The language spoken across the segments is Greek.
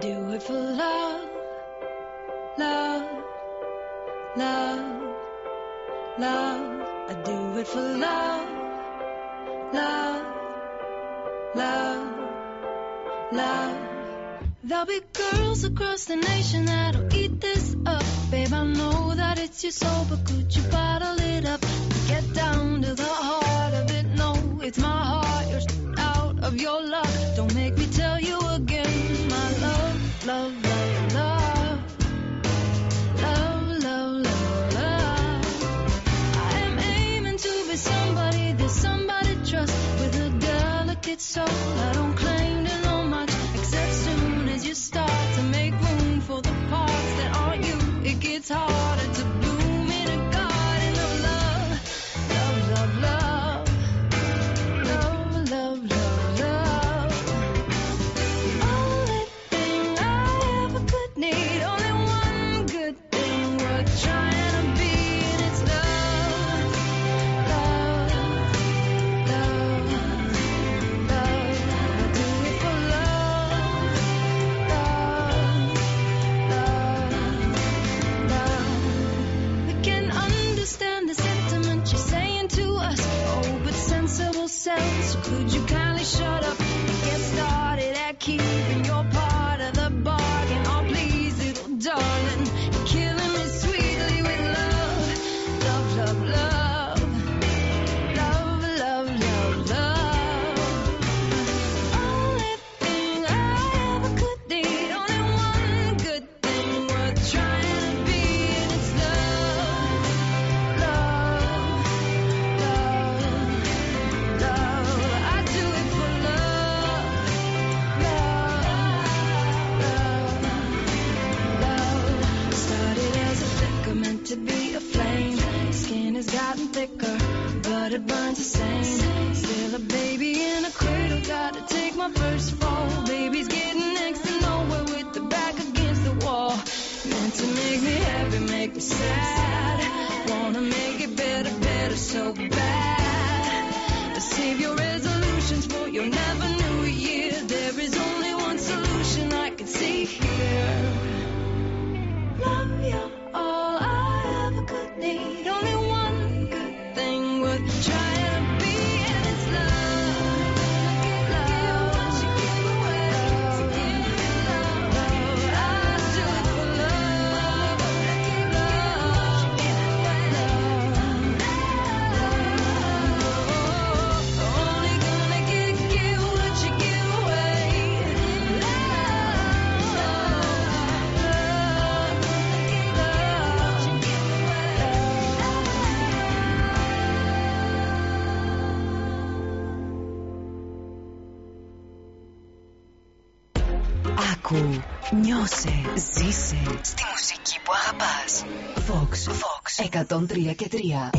do it for love, love, love, love. I do it for love, love, love, love. There'll be girls across the nation that'll eat this up. Babe, I know that it's your soul, but could you bottle it up? Get down to the heart of it. No, it's my heart, yours. σου. Νιώσε, ζήσε στη μουσική που αγαπάς. Vox, Vox 103 και 3.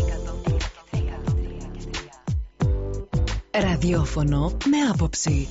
Ραδιόφωνο με άποψη.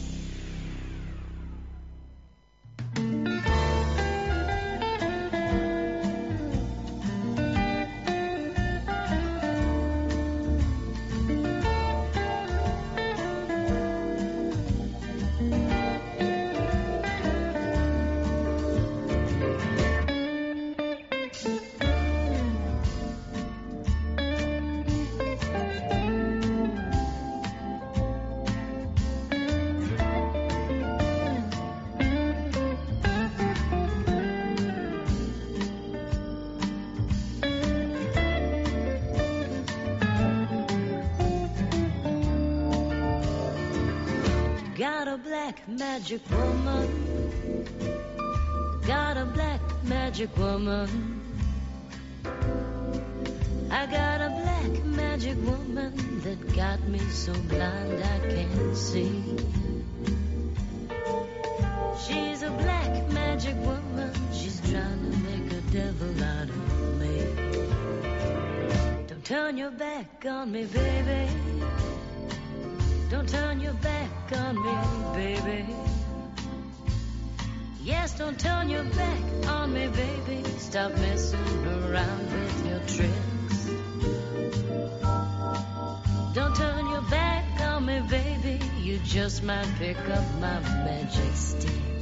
my pick up my magic stick.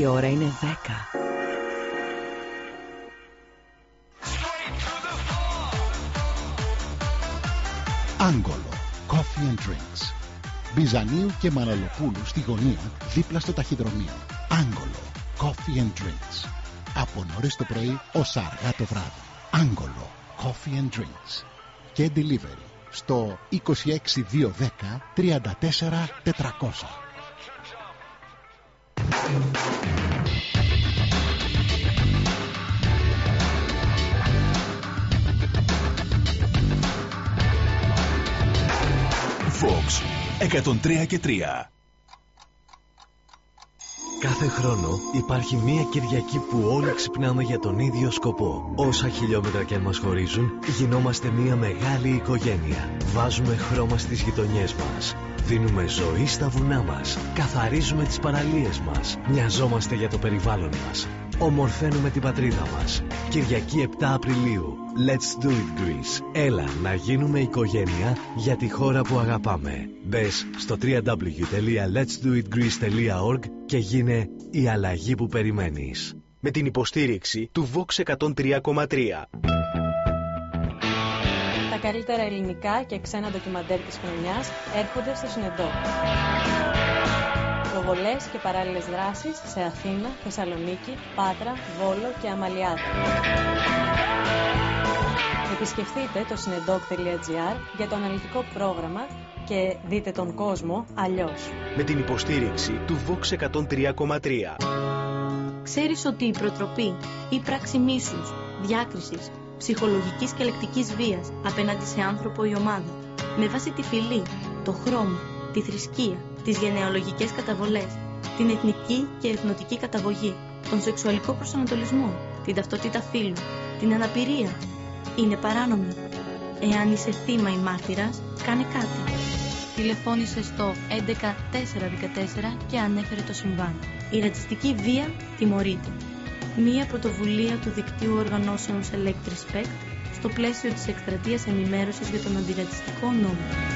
Η ώρα είναι 10. Άγγολο. Coffee and Drinks. Μπιζανίου και Μαναλοπούλου στη γωνία δίπλα στο ταχυδρομείο. Άγγολο. Coffee and Drinks. Από νωρίς το πρωί ως αργά το βράδυ. Άγγολο. Coffee and Drinks. Και delivery στο 26210 34 Fox 103 και 3. Κάθε χρόνο υπάρχει μία Κυριακή που όλοι ξυπνάμε για τον ίδιο σκοπό. Όσα χιλιόμετρα και αν μας χωρίζουν, γινόμαστε μία μεγάλη οικογένεια. Βάζουμε χρώμα στις γειτονιές μας. Δίνουμε ζωή στα βουνά μας. Καθαρίζουμε τις παραλίες μας. Μοιαζόμαστε για το περιβάλλον μας. Ομορφαίνουμε την πατρίδα μας. Κυριακή 7 Απριλίου. Let's do it Greece. Έλα να γίνουμε οικογένεια για τη χώρα που αγαπάμε. Μπες στο www.letsdoitgreece.org και γίνε η αλλαγή που περιμένεις. με την υποστήριξη του Vox 103,3. Τα καλύτερα ελληνικά και ξένα ντοκιμαντέρ της χρονιάς έρχονται στο Συνεντό. Προβολές και παράλληλες δράσεις σε Αθήνα, Θεσσαλονίκη, Πάτρα, Βόλο και Αμαλιάδα. Επισκεφτείτε το συνεντόκ.gr για το αναλυτικό πρόγραμμα και δείτε τον κόσμο αλλιώς. Με την υποστήριξη του Vox 103,3. Ξέρεις ότι η προτροπή ή πράξη μίσους, διάκρισης, ψυχολογικής και λεκτικής βίας απέναντι σε άνθρωπο ή ομάδα, με βάση τη φυλή, το χρώμα, τη θρησκεία, τις γενεαλογικές καταβολές, την εθνική και εθνοτική καταγωγή, τον σεξουαλικό προσανατολισμό, την ταυτότητα φύλου, την αναπηρία, είναι παράνομη. Εάν είσαι θύμα ή μάρτυρας, κάνε κάτι. Τηλεφώνησε στο 11414 και ανέφερε το συμβάν. Η ρατσιστική βία τιμωρείται. Μία πρωτοβουλία του δικτύου οργανώσεων Select Respect στο πλαίσιο της εκστρατείας ενημέρωσης για τον αντιρατσιστικό νόμο.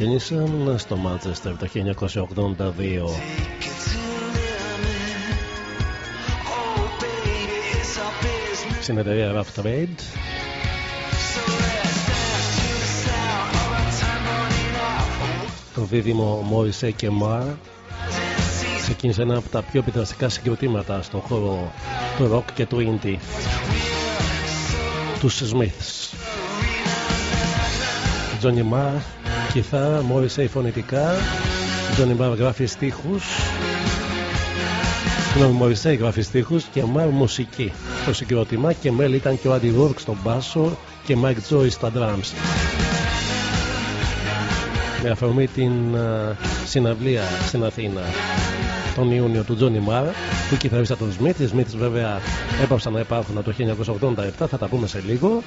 Ξεκίνησαν στο Μάντζεστερ το 1982 στην εταιρεία Rough Trade. Το δίδυμο Μόρισε και Μαρ ξεκίνησε ένα από τα πιο επιδραστικά συγκροτήματα στον χώρο του ροκ και του ίντι. Τους Σμιθ. Τζονι Μαρ κιθάρα, Morrissey φωνητικά, Johnny Marr γράφει στίχους, συγγνώμη, Morrissey γράφει στίχους και Marr μουσική στο συγκρότημα και μέλη ήταν και ο Andy Rourke στον μπάσο και Mike Joy στα drums. Με αφορμή την α, συναυλία στην Αθήνα τον Ιούνιο του Τζόνι Μάρ, του κιθαρίστα των Smith. Οι Smiths βέβαια έπαψαν να υπάρχουν από το 1987, θα τα πούμε σε λίγο.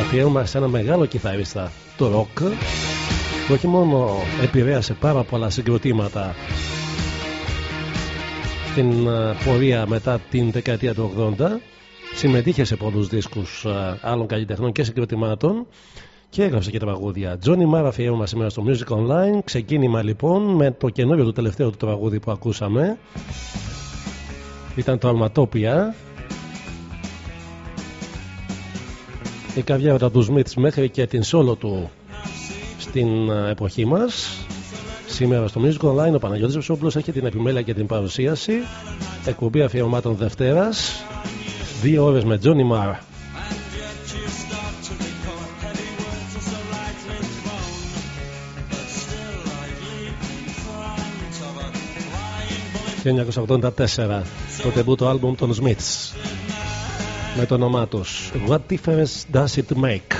Αφιέρωμα σε ένα μεγάλο κιθαρίστα, το rock, που όχι μόνο επηρέασε πάρα πολλά συγκροτήματα στην α, πορεία μετά την δεκαετία του 80, συμμετείχε σε πολλούς δίσκους α, άλλων καλλιτεχνών και συγκροτημάτων και έγραψε και τραγούδια. Τζόνι Μάρα αφιέρωμα σήμερα στο Music Online. Ξεκίνημα λοιπόν με το καινούριο του τελευταίο του τραγούδι που ακούσαμε. Ήταν το Αλματόπια. η καβιέρα του Σμιτ μέχρι και την σόλο του στην ε, εποχή μας. Σήμερα στο Music Online ο Παναγιώτης Βεσόπουλος έχει την επιμέλεια και την παρουσίαση. Εκπομπή αφιερωμάτων Δευτέρας. Δύο ώρες με Τζόνι Μαρ. 1984 το τεμπούτο άλμπουμ των Smiths με το όνομά τους What difference does it make;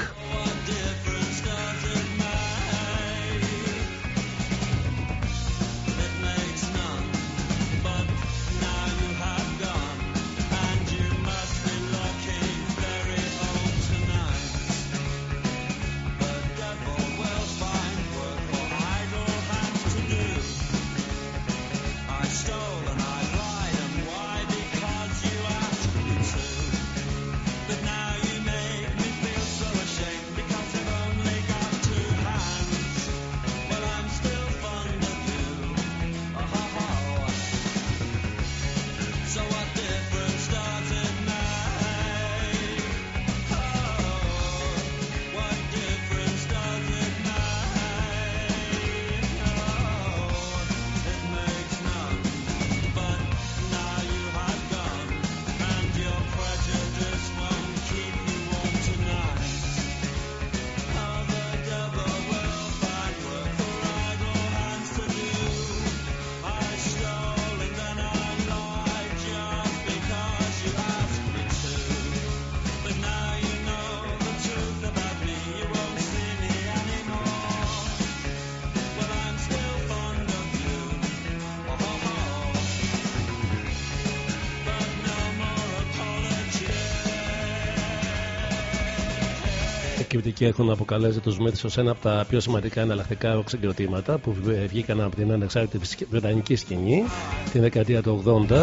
'Και έχουν αποκαλέσει τους Smiths ως ένα από τα πιο σημαντικά εναλλακτικά ροκ συγκροτήματα που βγήκαν από την ανεξάρτητη βρετανική σκηνή την δεκαετία του 80.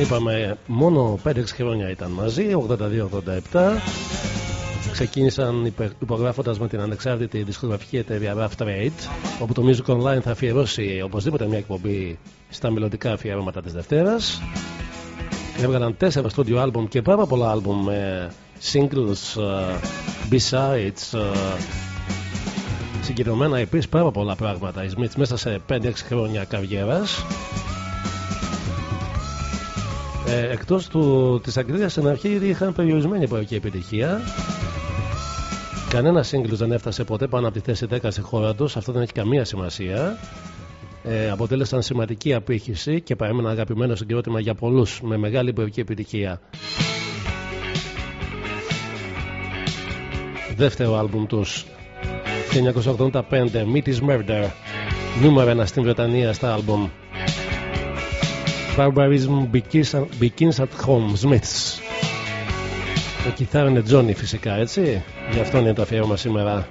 Είπαμε μόνο 5-6 χρόνια ήταν μαζί, 82-87. Ξεκίνησαν υπογράφοντας με την ανεξάρτητη δισκογραφική εταιρεία Rough Trade, όπου το Music Online θα αφιερώσει οπωσδήποτε μια εκπομπή στα μελλοντικά αφιερώματα της Δευτέρας. Έβγαλαν 4 studio album και πάρα πολλά album με singles, uh, besides, uh, συγκεκριμένα επίσης πάρα πολλά πράγματα. Οι Smiths μέσα σε 5-6 χρόνια καριέρας. Ε, εκτός του, της Αγγλίας στην αρχή είχαν περιορισμένη εμπορική επιτυχία κανένα σύγκλους δεν έφτασε ποτέ πάνω από τη θέση 10 στη χώρα τους αυτό δεν έχει καμία σημασία ε, αποτέλεσαν σημαντική απήχηση και παρέμειναν αγαπημένο συγκρότημα για πολλούς με μεγάλη εμπορική επιτυχία δεύτερο άλμπουμ τους. 1985 Meet is Murder. Νούμερο ένα στην Βρετανία στα άλμπουμ. Barbarism begins, begins at home Smiths. Το κιθάρο είναι Johnny φυσικά έτσι. Γι' αυτό είναι το αφιέρωμα σήμερα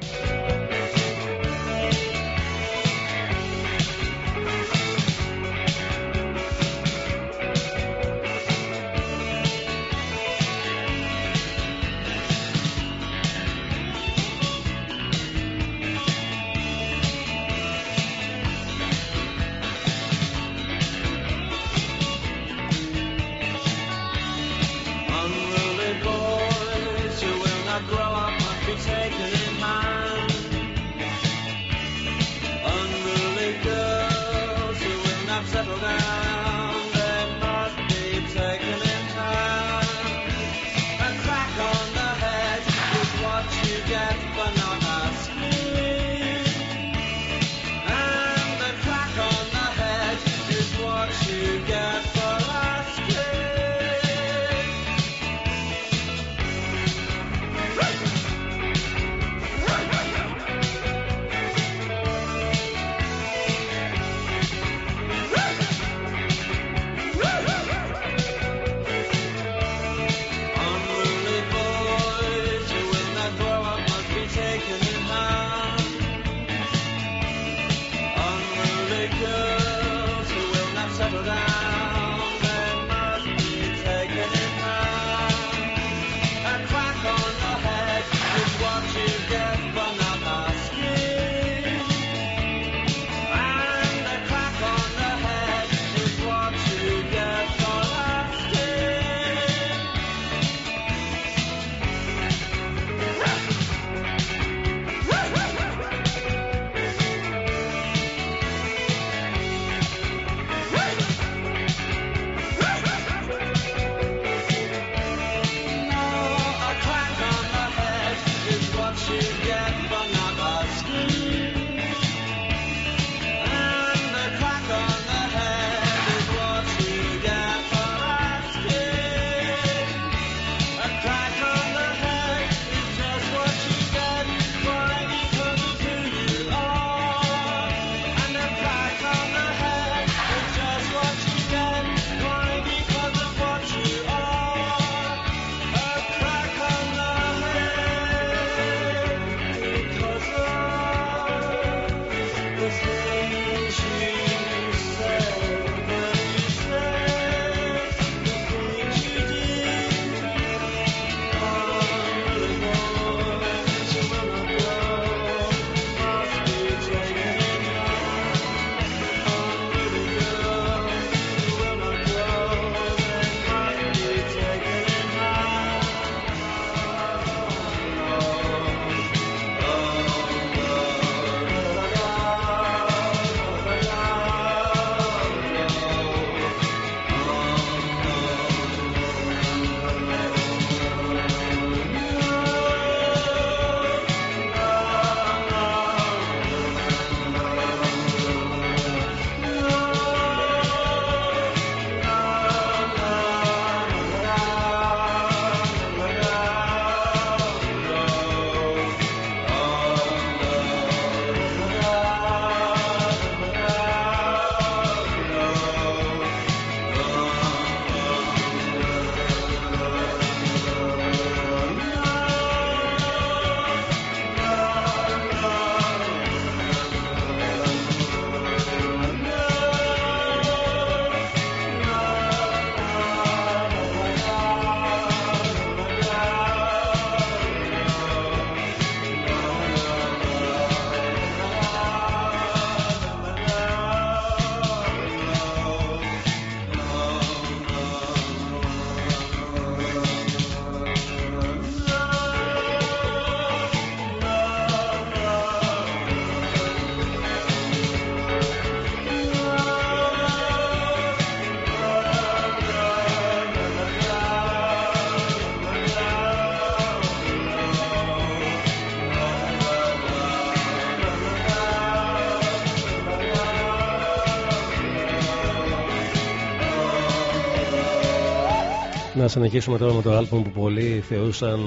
συνεχίσουμε τώρα με το άλμπουμ που πολλοί θεωρούσαν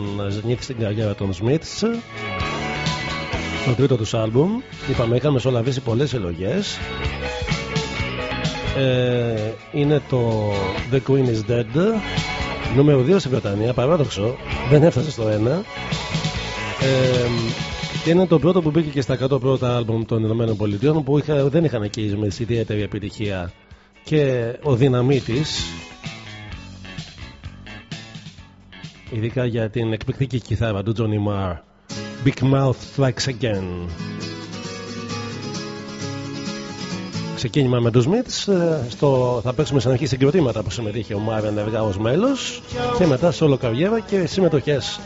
νίκη στην καριέρα των Smiths. Το τρίτο τους άλμπουμ. Είπαμε, είχαμε μεσολαβήσει πολλές συλλογές. Ε, είναι το The Queen is Dead. Νούμερο 2 στην Βρετανία, παράδοξο. Δεν έφτασε στο 1. Ε, και είναι το πρώτο που μπήκε και στα 100 πρώτα άλμπουμ των Ηνωμένων Πολιτειών που είχα, δεν είχαν εκεί με ιδιαίτερη επιτυχία. Και ο δυναμίτης ειδικά για την εκπληκτική κιθάρα του Johnny Marr Big Mouth Strikes Again. Ξεκίνημα με τους Smiths στο, θα παίξουμε συνεχή συγκροτήματα που συμμετείχε ο Marr ενεργά ως μέλος και μετά σε όλο καριέρα και συμμετοχές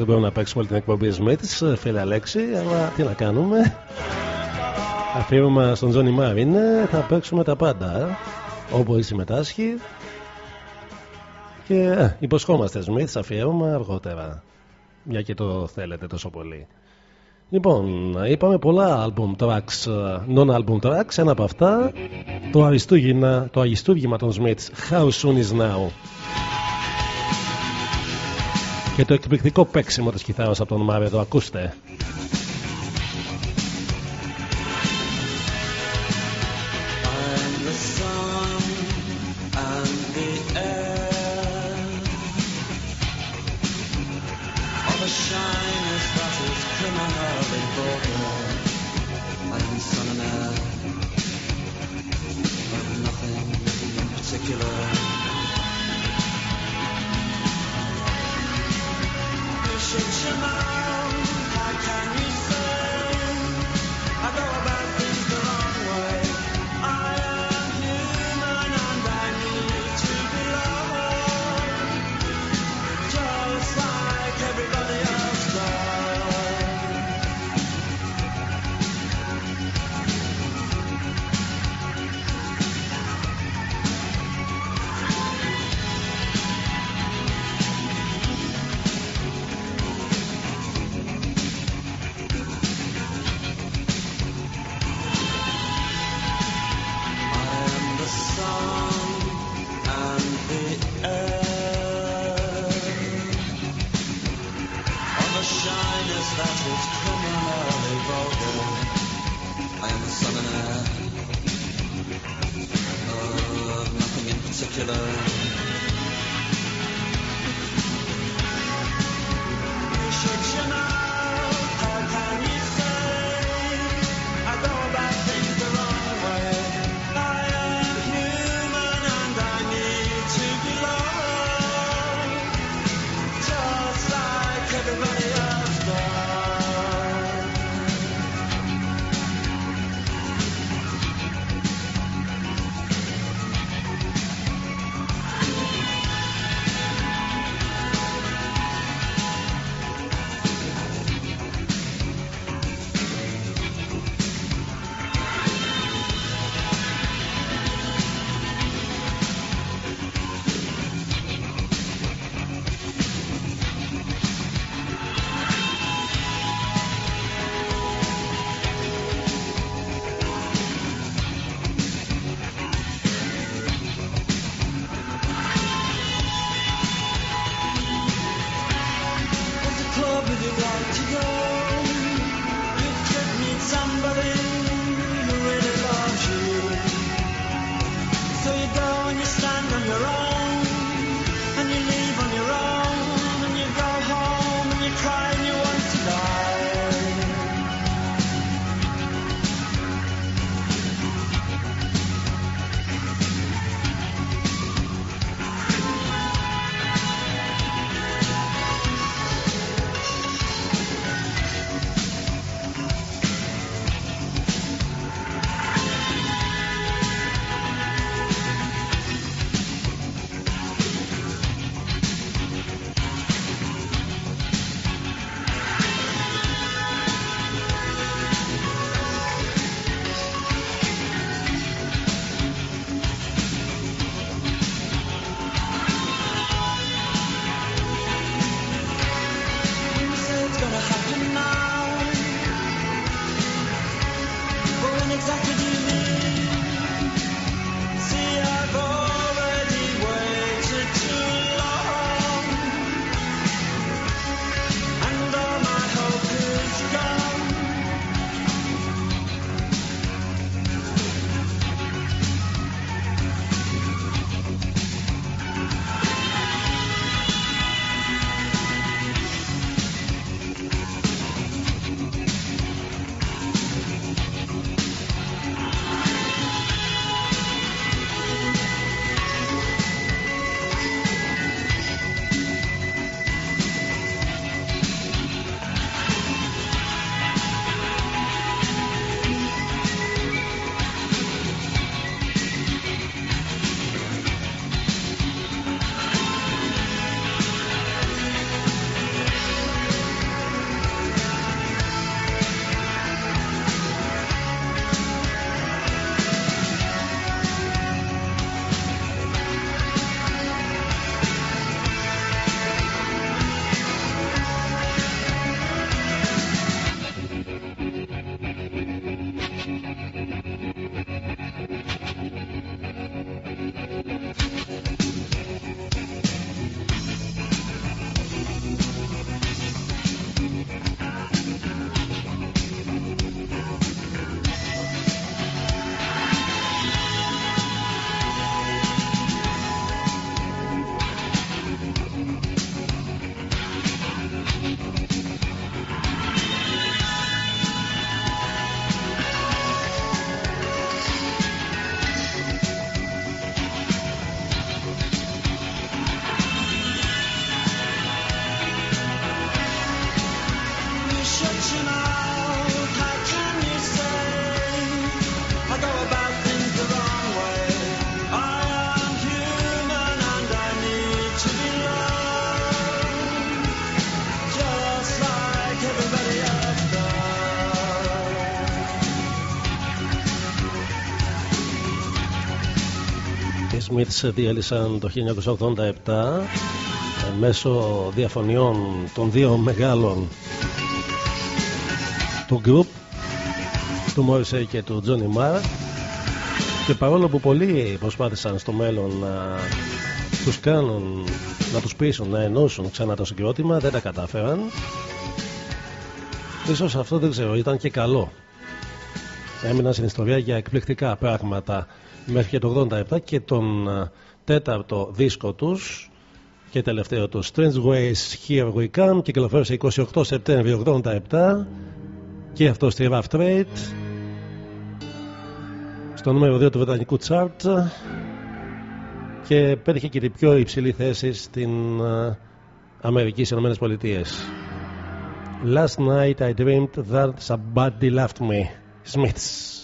δεν μπορούμε να παίξουμε όλη την εκπομπή Smith, ε, φίλε Αλέξη, αλλά τι να κάνουμε. Αφήνουμε στον Τζόνι Μάρ είναι, θα παίξουμε τα πάντα. Ε. Όπου συμμετάσχει. Και ε, ας, υποσχόμαστε Smith, αφιέρωμα αργότερα. Μια και το θέλετε τόσο πολύ. Λοιπόν, είπαμε πολλά album tracks, non-album tracks, ένα από αυτά το Αριστούργημα, των Smiths, How Soon Is Now και το εκπληκτικό παίξιμο της κιθάρας από τον Μάρεδο. Ακούστε. Smiths διέλυσαν το 1987 ε, μέσω διαφωνιών των δύο μεγάλων του group του Morrissey και του Johnny Marr. Και παρόλο που πολλοί προσπάθησαν στο μέλλον να τους κάνουν να τους πείσουν να ενώσουν ξανά το συγκρότημα δεν τα κατάφεραν. Ίσως αυτό δεν ξέρω ήταν και καλό. Έμειναν στην ιστορία για εκπληκτικά πράγματα μέχρι και το 87 και τον τέταρτο δίσκο τους και τελευταίο τους. Strange Ways Here We Come κυκλοφόρησε 28 Σεπτέμβριο 87 και αυτό στη Rough Trade. Στο νούμερο 2 του Βρετανικού Chart. Και πέτυχε και την πιο υψηλή θέση στην Αμερική στις Ηνωμένες Πολιτείες. Last night I dreamed that somebody left me Smiths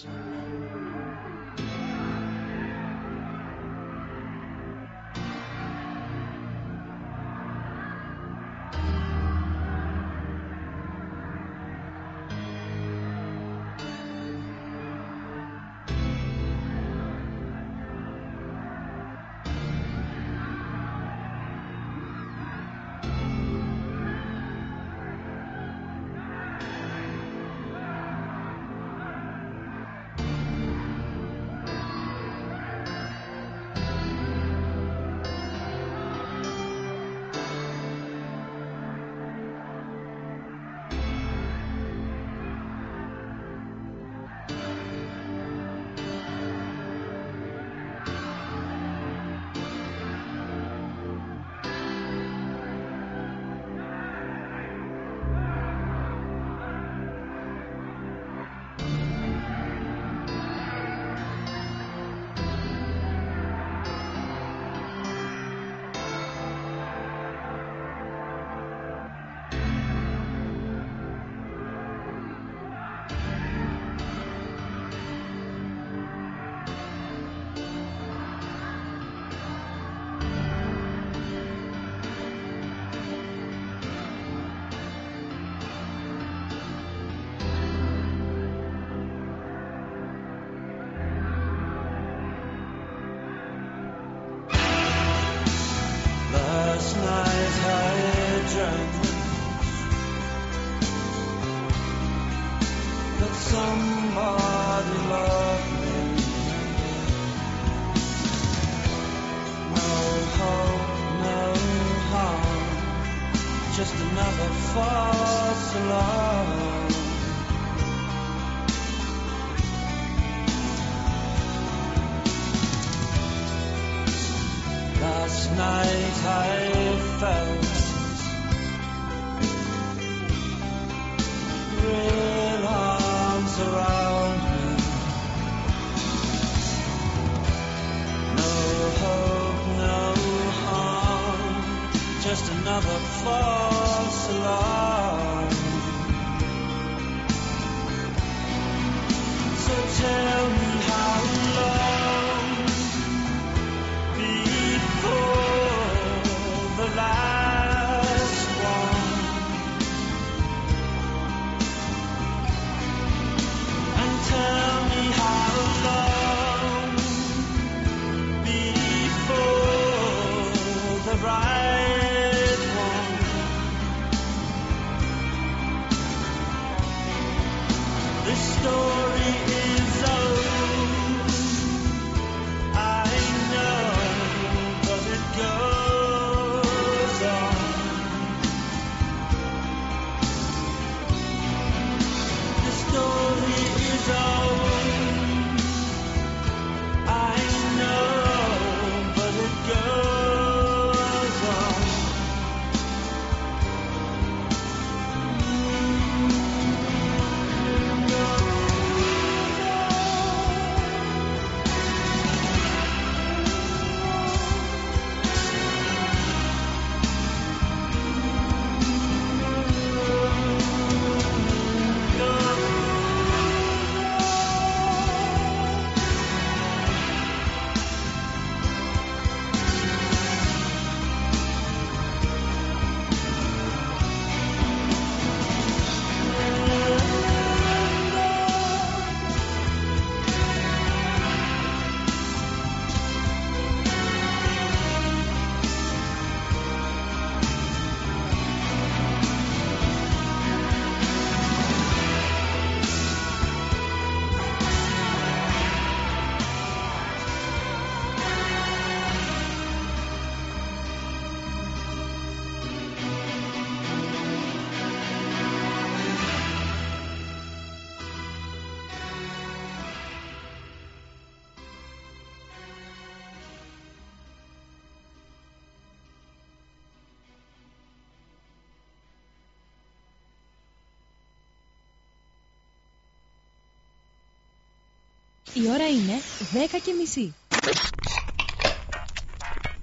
Η ώρα είναι 10 και μισή.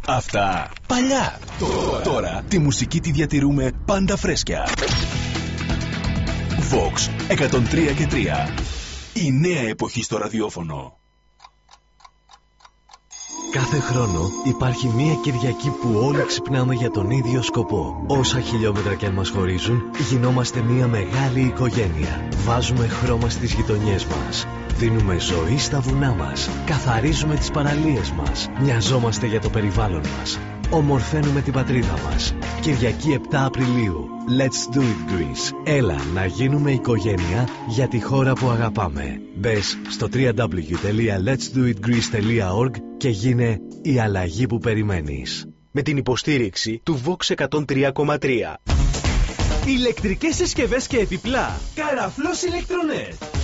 Αυτά παλιά. Τώρα, τώρα τη μουσική τη διατηρούμε πάντα φρέσκια. Vox 103 και 3. Η νέα εποχή στο ραδιόφωνο. Κάθε χρόνο υπάρχει μία Κυριακή που όλοι ξυπνάμε για τον ίδιο σκοπό. Όσα χιλιόμετρα και αν μας χωρίζουν, γινόμαστε μία μεγάλη οικογένεια. Βάζουμε χρώμα στις γειτονιές μας. Δίνουμε ζωή στα βουνά μας. Καθαρίζουμε τις παραλίες μας. Μοιαζόμαστε για το περιβάλλον μας. Ομορφαίνουμε την πατρίδα μας. Κυριακή 7 Απριλίου. Let's do it Greece. Έλα να γίνουμε οικογένεια για τη χώρα που αγαπάμε. Μπες στο www.letsdoitgreece.org και γίνε η αλλαγή που περιμένεις. Με την υποστήριξη του Vox 103,3. Ηλεκτρικές συσκευές και επιπλά. Καραφλός ηλεκτρονέτ.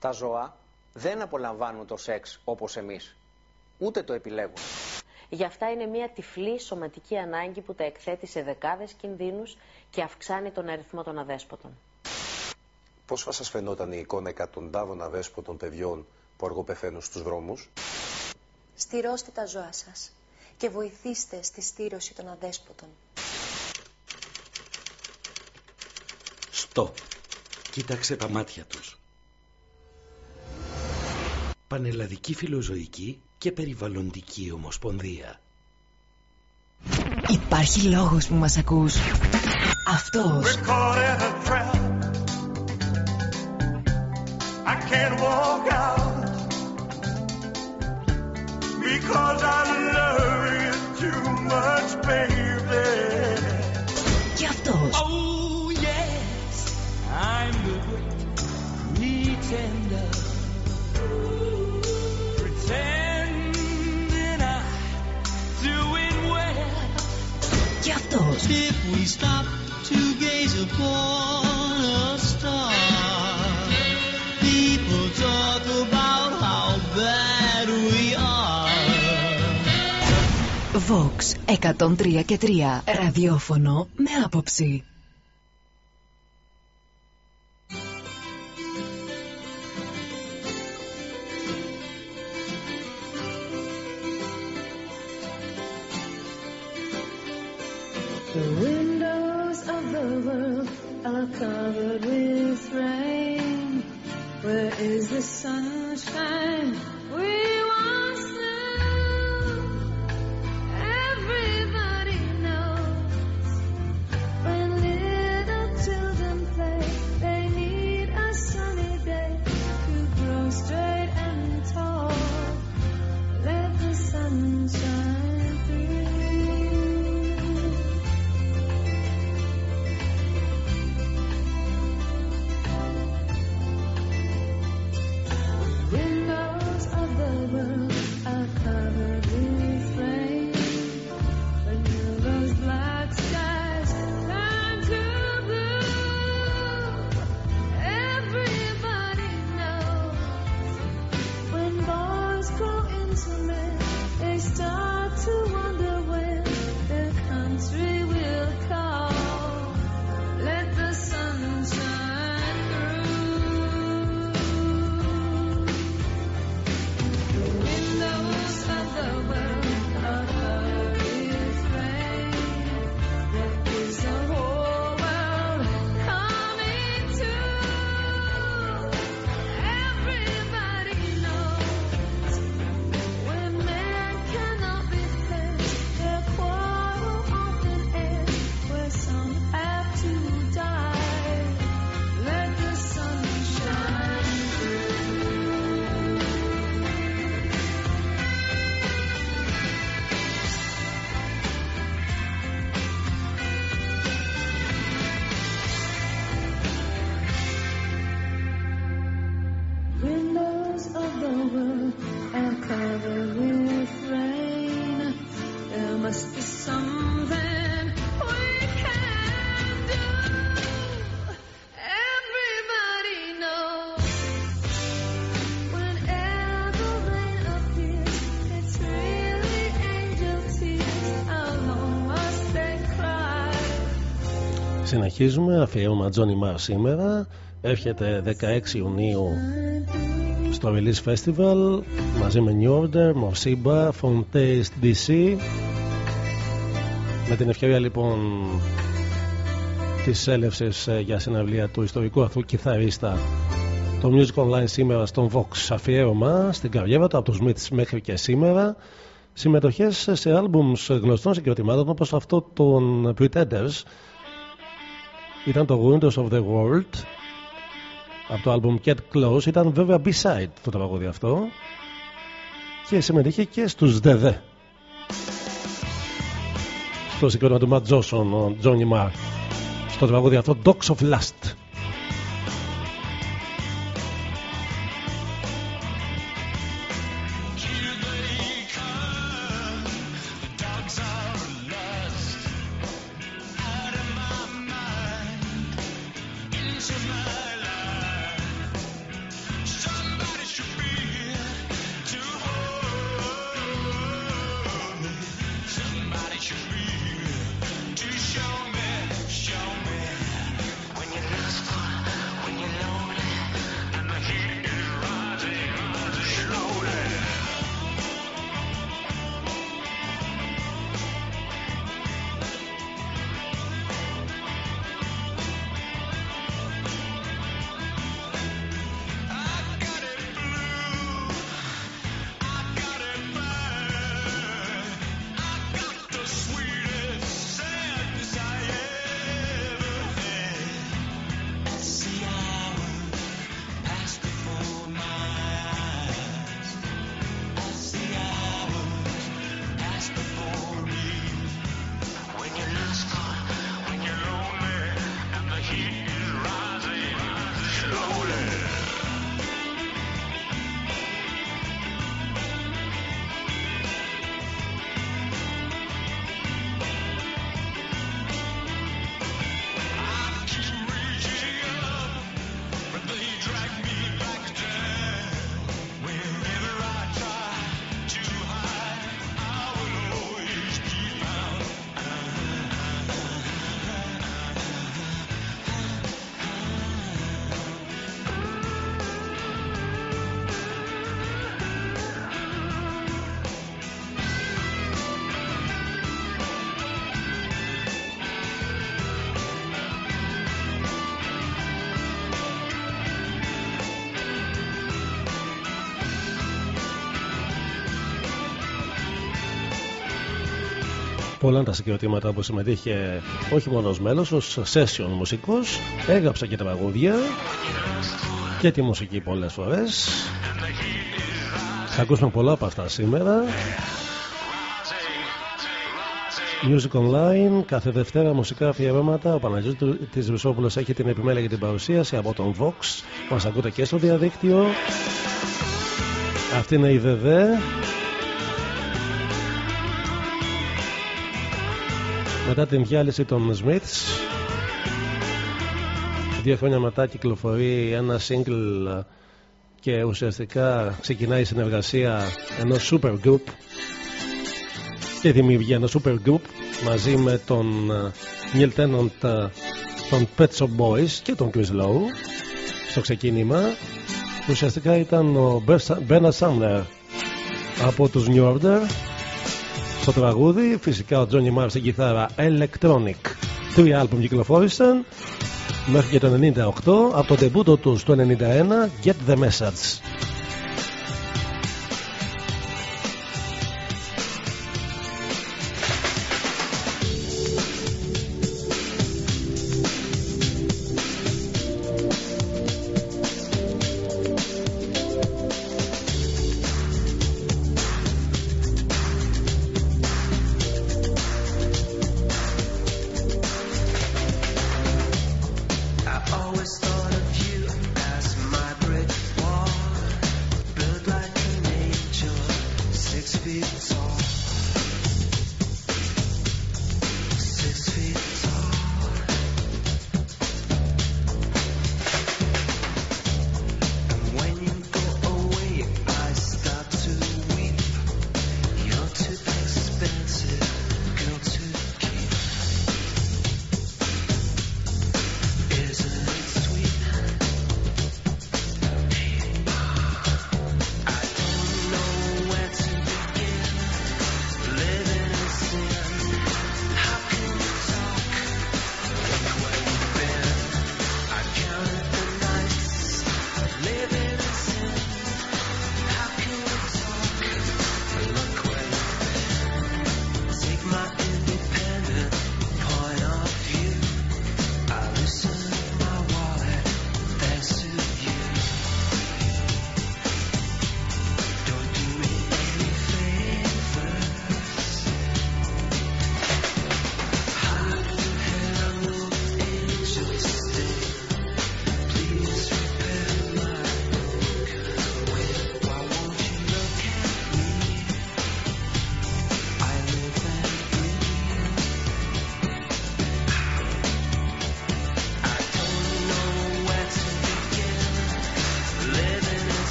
Τα ζώα δεν απολαμβάνουν το σεξ όπως εμείς. Ούτε το επιλέγουν. Γι' αυτά είναι μια τυφλή σωματική ανάγκη που τα εκθέτει σε δεκάδες κινδύνους και αυξάνει τον αριθμό των αδέσποτων. Πώς θα σας φαινόταν η εικόνα εκατοντάδων αδέσποτων παιδιών που αργοπεθαίνουν στους δρόμους; Στηρώστε τα ζώα σας και βοηθήστε στη στήρωση των αδέσποτων. Στο. Κοίταξε τα μάτια τους. Πανελλαδική Φιλοζωική και Περιβαλλοντική Ομοσπονδία. Υπάρχει λόγος που μας ακούς. Αυτός. We're caught in a trap. I can't walk out because I love you too much, baby. Και αυτός. Oh yes, I'm the pretender, Και αυτός. If we stop to gaze upon a star, people talk about how bad we are. Vox 103 και 3. Ραδιόφωνο με άποψη. Covered with rain. Where is the sunshine Συνεχίζουμε, αφιέρωμα Johnny Marr σήμερα. Έρχεται 16 Ιουνίου στο Release Festival μαζί με New Order, Morsiba, Fontaine DC. Με την ευκαιρία λοιπόν της έλευσης για συναυλία του ιστορικού αθού κιθαρίστα το Music Online σήμερα στον Vox αφιέρωμα στην καριέρα του από τους Smiths μέχρι και σήμερα συμμετοχές σε άλμπουμς γνωστών συγκροτημάτων όπως αυτό των Pretenders ήταν το Windows of the World. Από το άλμπουμ Get Close. Ήταν βέβαια B-side το τραγούδι αυτό. Και συμμετείχε και στους DD στο συγκρότημα του Matt Johnson ο Johnny Marr. Στο τραγούδι αυτό Dogs of Lust συγκροτήματα που συμμετείχε όχι μόνος ως μέλος, ως session μουσικός έγραψε και τραγούδια και τη μουσική πολλές φορές θα ακούσουμε πολλά από αυτά σήμερα Music Online, κάθε Δευτέρα μουσικά αφιερώματα. Ο Παναγιώτης της Ρουσόπουλος έχει την επιμέλεια για την παρουσίαση από τον Vox. Μας ακούτε και στο διαδίκτυο. Αυτή είναι η ΔΕΔΕ. Μετά την διάλυση των Smiths δύο χρόνια μετά κυκλοφορεί ένα single και ουσιαστικά ξεκινάει η συνεργασία ενός super group και δημιουργεί ένα super group μαζί με τον Neil Tennant των Pet Shop Boys και τον Chris Lowe στο ξεκίνημα. Ουσιαστικά ήταν ο Bernard Sumner από τους New Order στο τραγούδι. Φυσικά ο Τζόνι Μάρς στην κιθάρα Electronic. Τρία άλμπουμ κυκλοφόρησαν μέχρι και το 98. Από το τεμπούτο του το 91 Get the Message.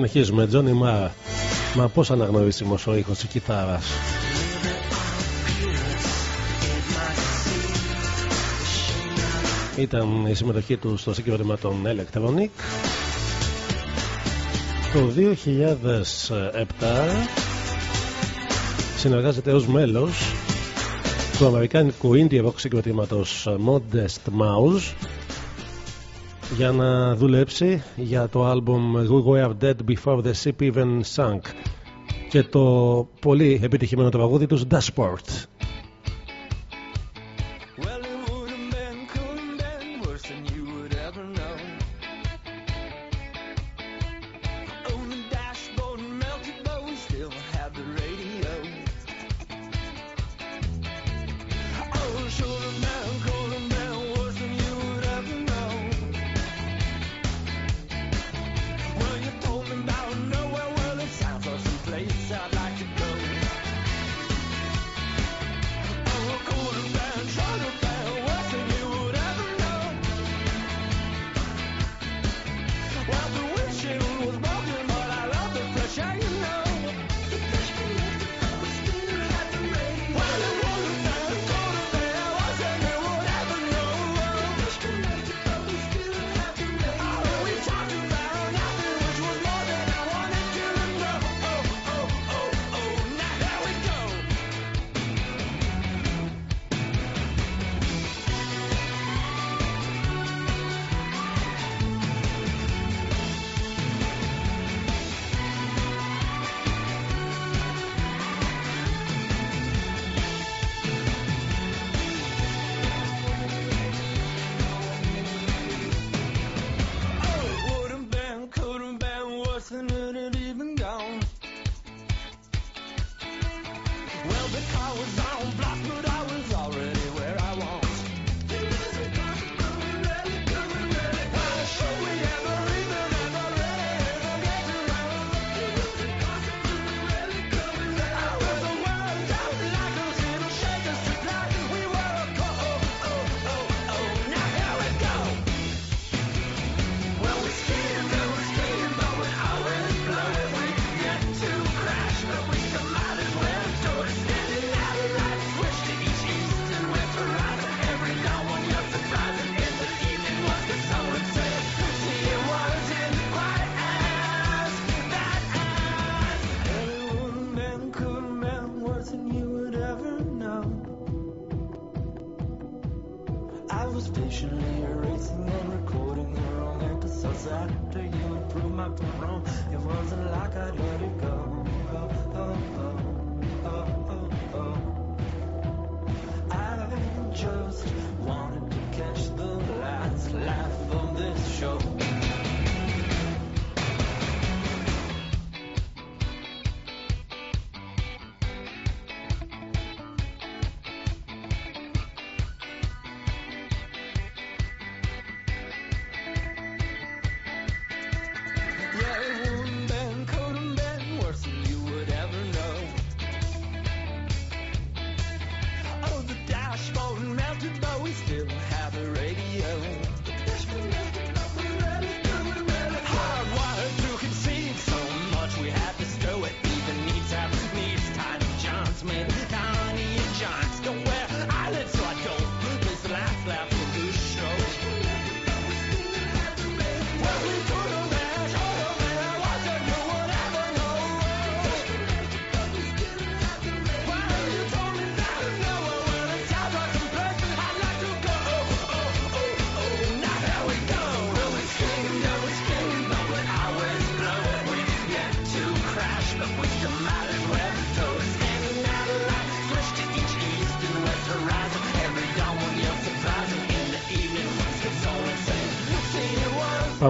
Συνεχίζουμε. Τζόνι Μάρα. Μα πώς αναγνωρίσιμος ο ήχος της κιθάρας Ήταν η συμμετοχή του στο συγκρότημα των Electronic το 2007 συνεργάζεται ως μέλος του αμερικάνικου indie rock συγκροτήματος Modest Mouse για να δουλέψει για το album We Were Dead Before the Ship Even Sunk και το πολύ επιτυχημένο τραγούδι τους Dashboard.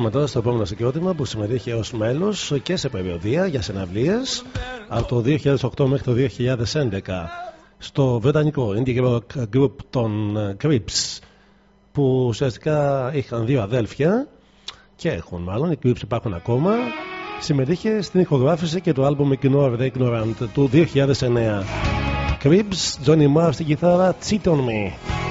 Πάμε τώρα στο επόμενο συγκρότημα που συμμετείχε ως μέλος και σε περιοδία για συναυλίες από το 2008 μέχρι το 2011 στο βρετανικό indie rock group των ε, Crips που ουσιαστικά είχαν δύο αδέλφια και έχουν μάλλον, οι Crips υπάρχουν ακόμα. Συμμετείχε στην ηχογράφηση και το άλμπομ Ignore the Ignorant του 2009 Crips, Johnny Marr στην κιθάρα Cheat Me.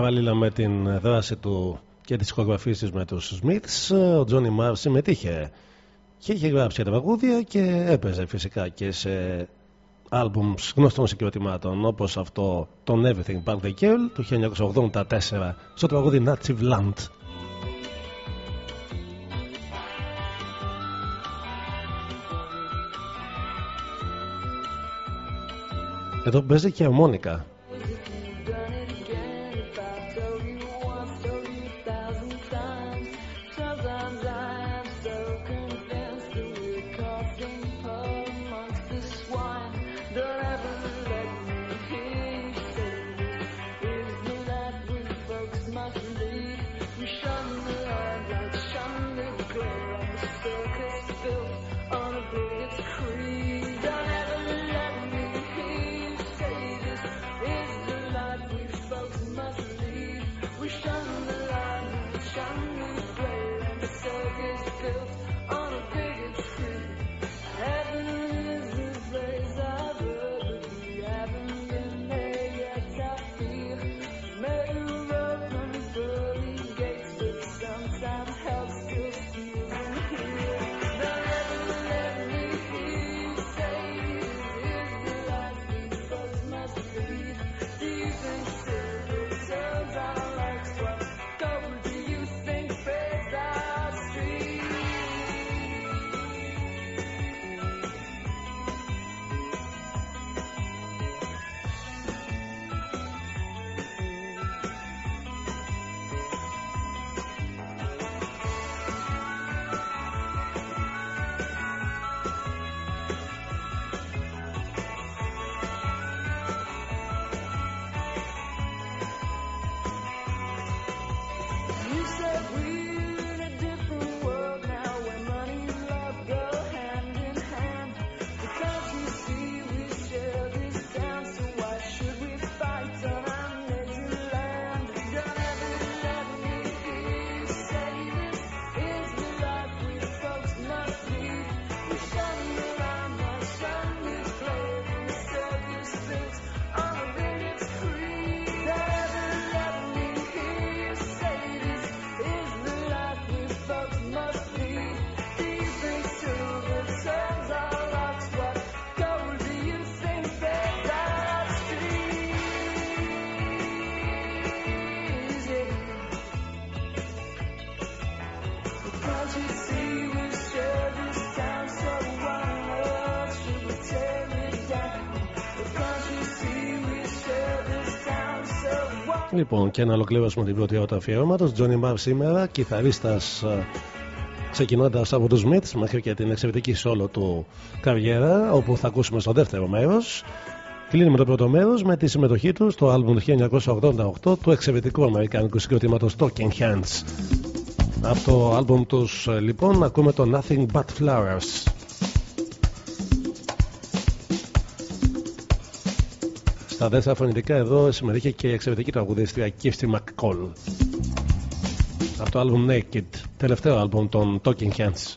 παραλλήλα με την δράση του και τις χορογραφήσεις με τους Smiths ο Τζόνι Μάρ συμμετείχε και είχε γράψει τα βαγούδια και έπαιζε φυσικά και σε άλμπουμς γνωστών συγκροτημάτων όπως αυτό το Everything But The Girl του 1984 στο τραγούδι Native Land. Εδώ παίζει και ομόνικα Λοιπόν, και ένα ολοκληρώσουμε την πρώτη ώρα του αφιερώματος. Τζόνι Μαρ σήμερα, κυθαρίστα ε, ξεκινώντας από τους Μίτ μέχρι και την εξαιρετική σόλο του καριέρα, όπου θα ακούσουμε στο δεύτερο μέρος. Κλείνουμε το πρώτο μέρος με τη συμμετοχή του στο άλμπουμ του 1988 του εξαιρετικού Αμερικάνικου συγκροτήματος Talking Hands. Από το album τους ε, λοιπόν ακούμε το Nothing But Flowers. Στα δεύτερα φωνητικά εδώ συμμετείχε και η εξαιρετική τραγουδίστρια Kirsty McCall. Από το album Naked, τελευταίο album των Talking Hands.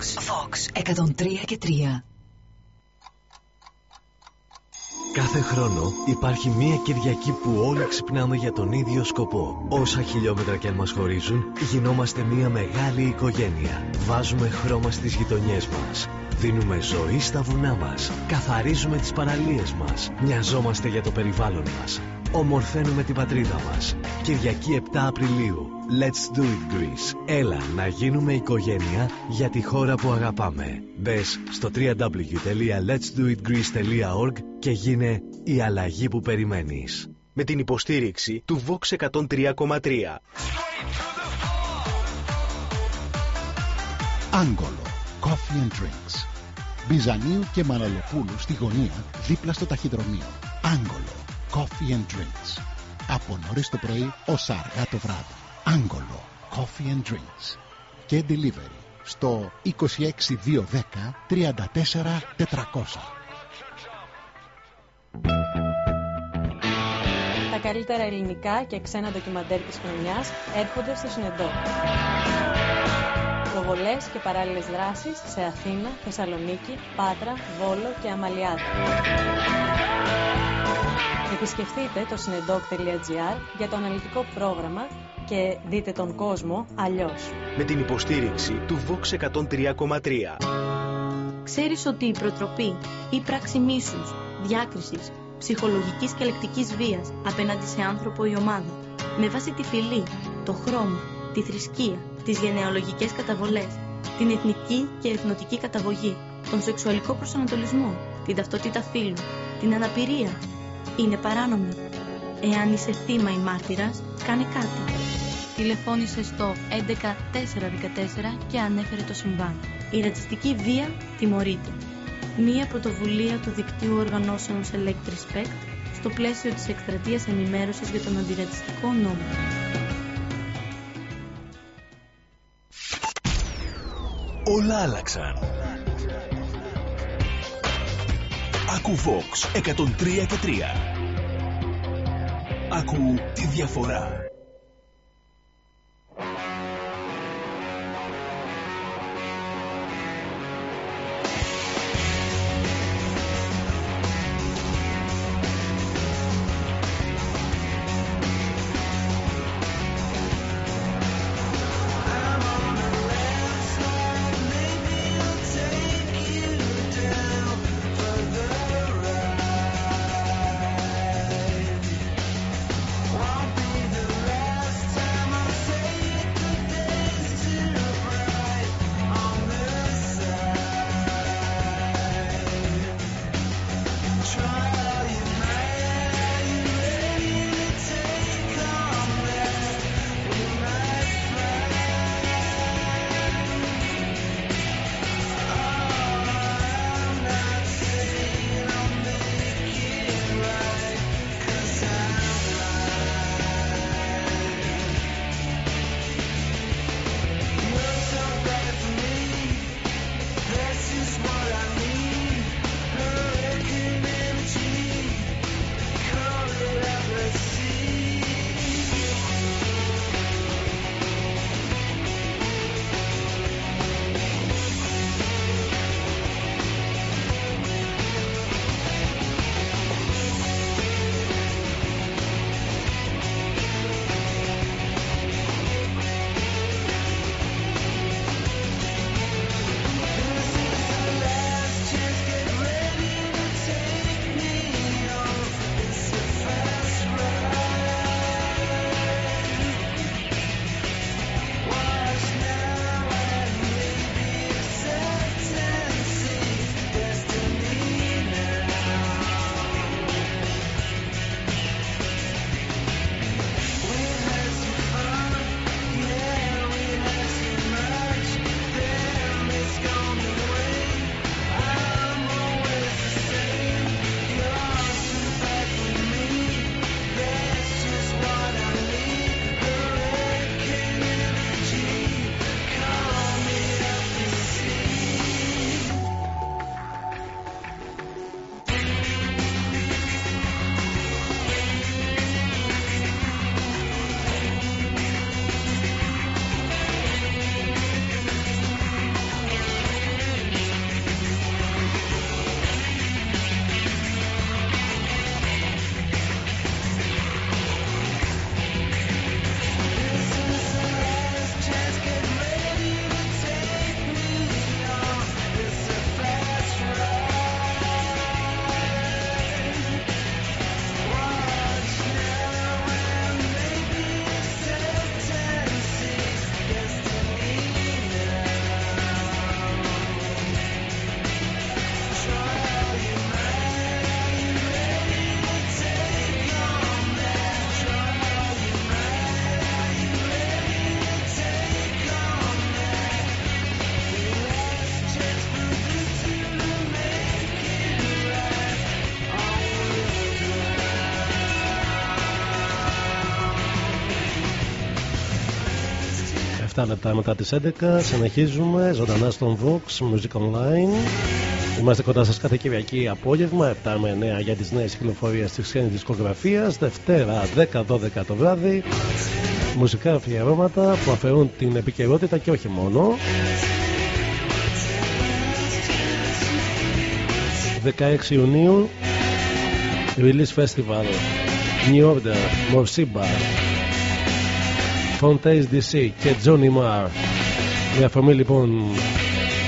Vox, Vox 103 και 3. Κάθε χρόνο υπάρχει μία Κυριακή που όλοι ξυπνάμε για τον ίδιο σκοπό. Όσα χιλιόμετρα και αν μας χωρίζουν, γινόμαστε μία μεγάλη οικογένεια. Βάζουμε χρώμα στις γειτονιές μας. Δίνουμε ζωή στα βουνά μας. Καθαρίζουμε τις παραλίες μας. Μοιαζόμαστε για το περιβάλλον μας. Ομορφαίνουμε την πατρίδα μας. Κυριακή 7 Απριλίου. Let's do it Greece. Έλα να γίνουμε οικογένεια για τη χώρα που αγαπάμε. Μπες στο www.letsdoitgreece.org και γίνε η αλλαγή που περιμένεις. Με την υποστήριξη του Vox 103,3. Άγγολο. Coffee and Drinks. Μπιζανίου και Μαναλοπούλου στη γωνία δίπλα στο ταχυδρομείο. Άγγολο. Coffee and Drinks. Από νωρίς το πρωί ως αργά το βράδυ. Άγγολο. Coffee and Drinks. Και delivery στο 26210 34 400. Τα καλύτερα ελληνικά και ξένα ντοκιμαντέρ της χρονιάς έρχονται στο Συνεντό. Προβολές και παράλληλες δράσεις σε Αθήνα, Θεσσαλονίκη, Πάτρα, Βόλο και Αμαλιάδα. Επισκεφτείτε το συνεντόκ.gr για το αναλυτικό πρόγραμμα και δείτε τον κόσμο αλλιώς. Με την υποστήριξη του Vox 103,3. Ξέρεις ότι η προτροπή ή πράξη μίσους, διάκρισης, ψυχολογικής και λεκτικής βίας απέναντι σε άνθρωπο ή ομάδα, με βάση τη φυλή, το χρώμα, τη θρησκεία, τις γενεαλογικές καταβολές, την εθνική και εθνοτική καταγωγή, τον σεξουαλικό προσανατολισμό, την ταυτότητα φύλου, την αναπηρία, είναι παράνομη. Εάν είσαι θύμα ή μάρτυρας, κάνε κάτι. Τηλεφώνησε στο 11414 και ανέφερε το συμβάν. Η ρατσιστική βία τιμωρείται. Μία πρωτοβουλία του δικτύου οργανώσεων Select Respect στο πλαίσιο της εκστρατείας ενημέρωσης για τον αντιρατσιστικό νόμο. Όλα άλλαξαν. Ακού Vox 103 και 3. Ακού τη διαφορά. 7 λεπτά μετά τις 11 συνεχίζουμε ζωντανά στον Vox Music Online. Είμαστε κοντά σας κάθε Κυριακή απόγευμα 7 με 9 για τις νέες κυκλοφορίες της ξένης δισκογραφίας. Δευτέρα 10-12 το βράδυ. Μουσικά αφιερώματα που αφαιρούν την επικαιρότητα και όχι μόνο. 16 Ιουνίου Release Festival New Order, Morsiba Fontaine DC και Johnny Marr. Με αφορμή λοιπόν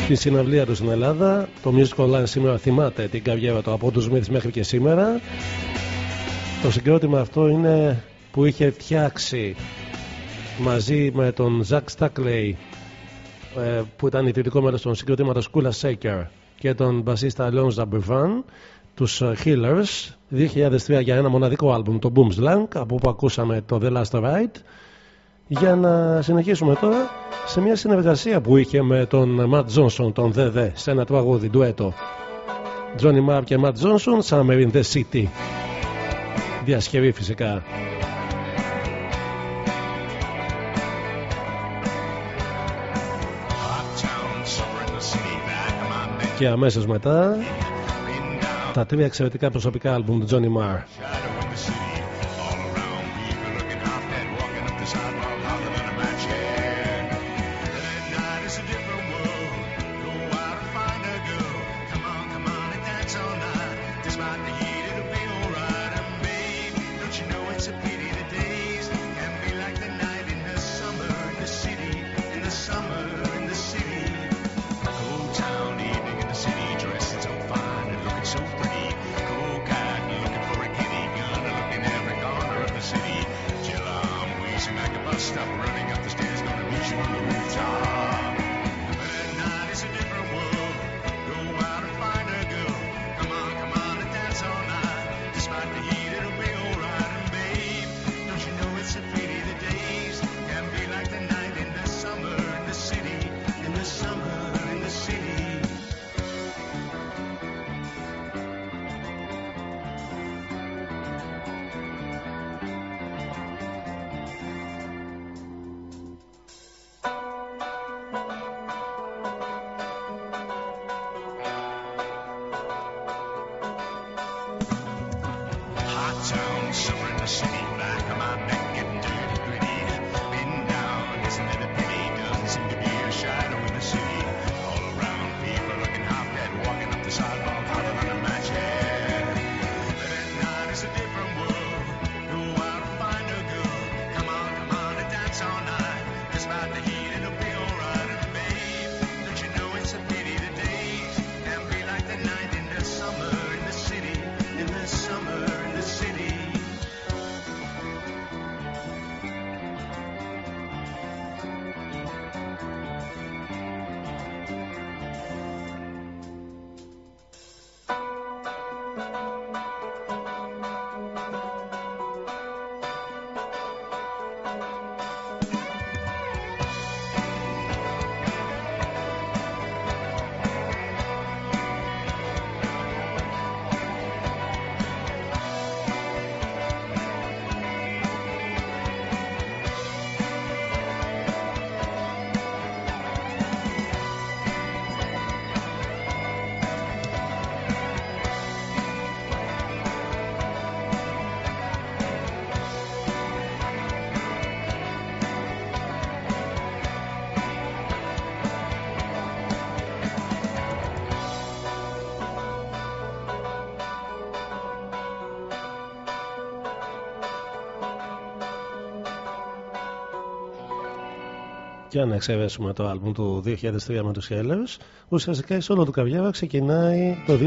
τη συναυλία τους στην Ελλάδα. Το Music Online σήμερα θυμάται την καριέρα του από τους Smiths μέχρι και σήμερα. Το συγκρότημα αυτό είναι που είχε φτιάξει μαζί με τον Zack Stackley ε, που ήταν ιδρυτικό μέλος των συγκροτήματος Kula Shaker και τον μπασίστα Alonso Zabrivan τους ε, Healers. 2003 για ένα μοναδικό άλμπουμ το Boom Slang από όπου ακούσαμε το The Last Ride για να συνεχίσουμε τώρα σε μια συνεργασία που είχε με τον Matt Johnson τον DD σε ένα τραγούδι ντουέτο. Johnny Marr και Matt Johnson Summer in the City. Διασκευή φυσικά. Και αμέσως μετά τα τρία εξαιρετικά προσωπικά άλμπουμ του bus stop running up the stairs, gonna meet you on the rooftop. Και αν εξαιρέσουμε το άλμπουμ του 2003 με τους Hellers ουσιαστικά η σόλο του καριέρα ξεκινάει το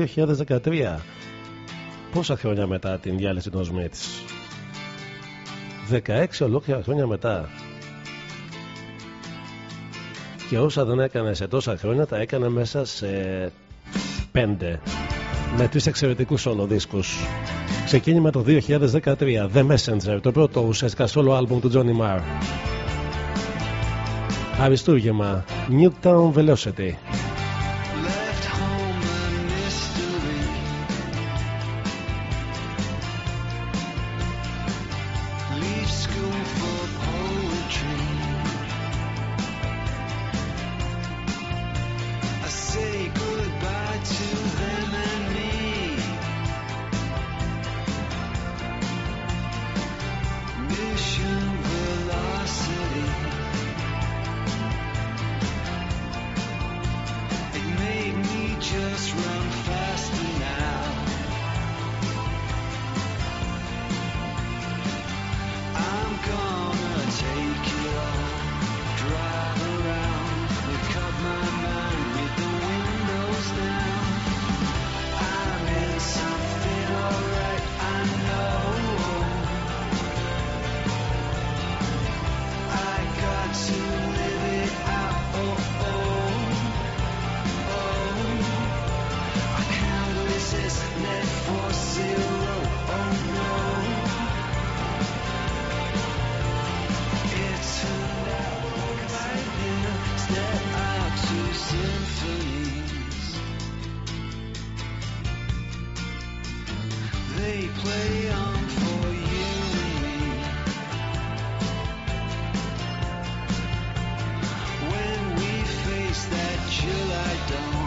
2013 πόσα χρόνια μετά την διάλυση των Smiths 16 ολόκληρα χρόνια μετά. Και όσα δεν έκανε σε τόσα χρόνια τα έκανε μέσα σε 5 με τρεις εξαιρετικούς solo δίσκους. Ξεκίνημα το 2013 The Messenger το πρώτο ουσιαστικά solo άλμπουμ του Johnny Marr Αριστούργημα Newtown Velocity don't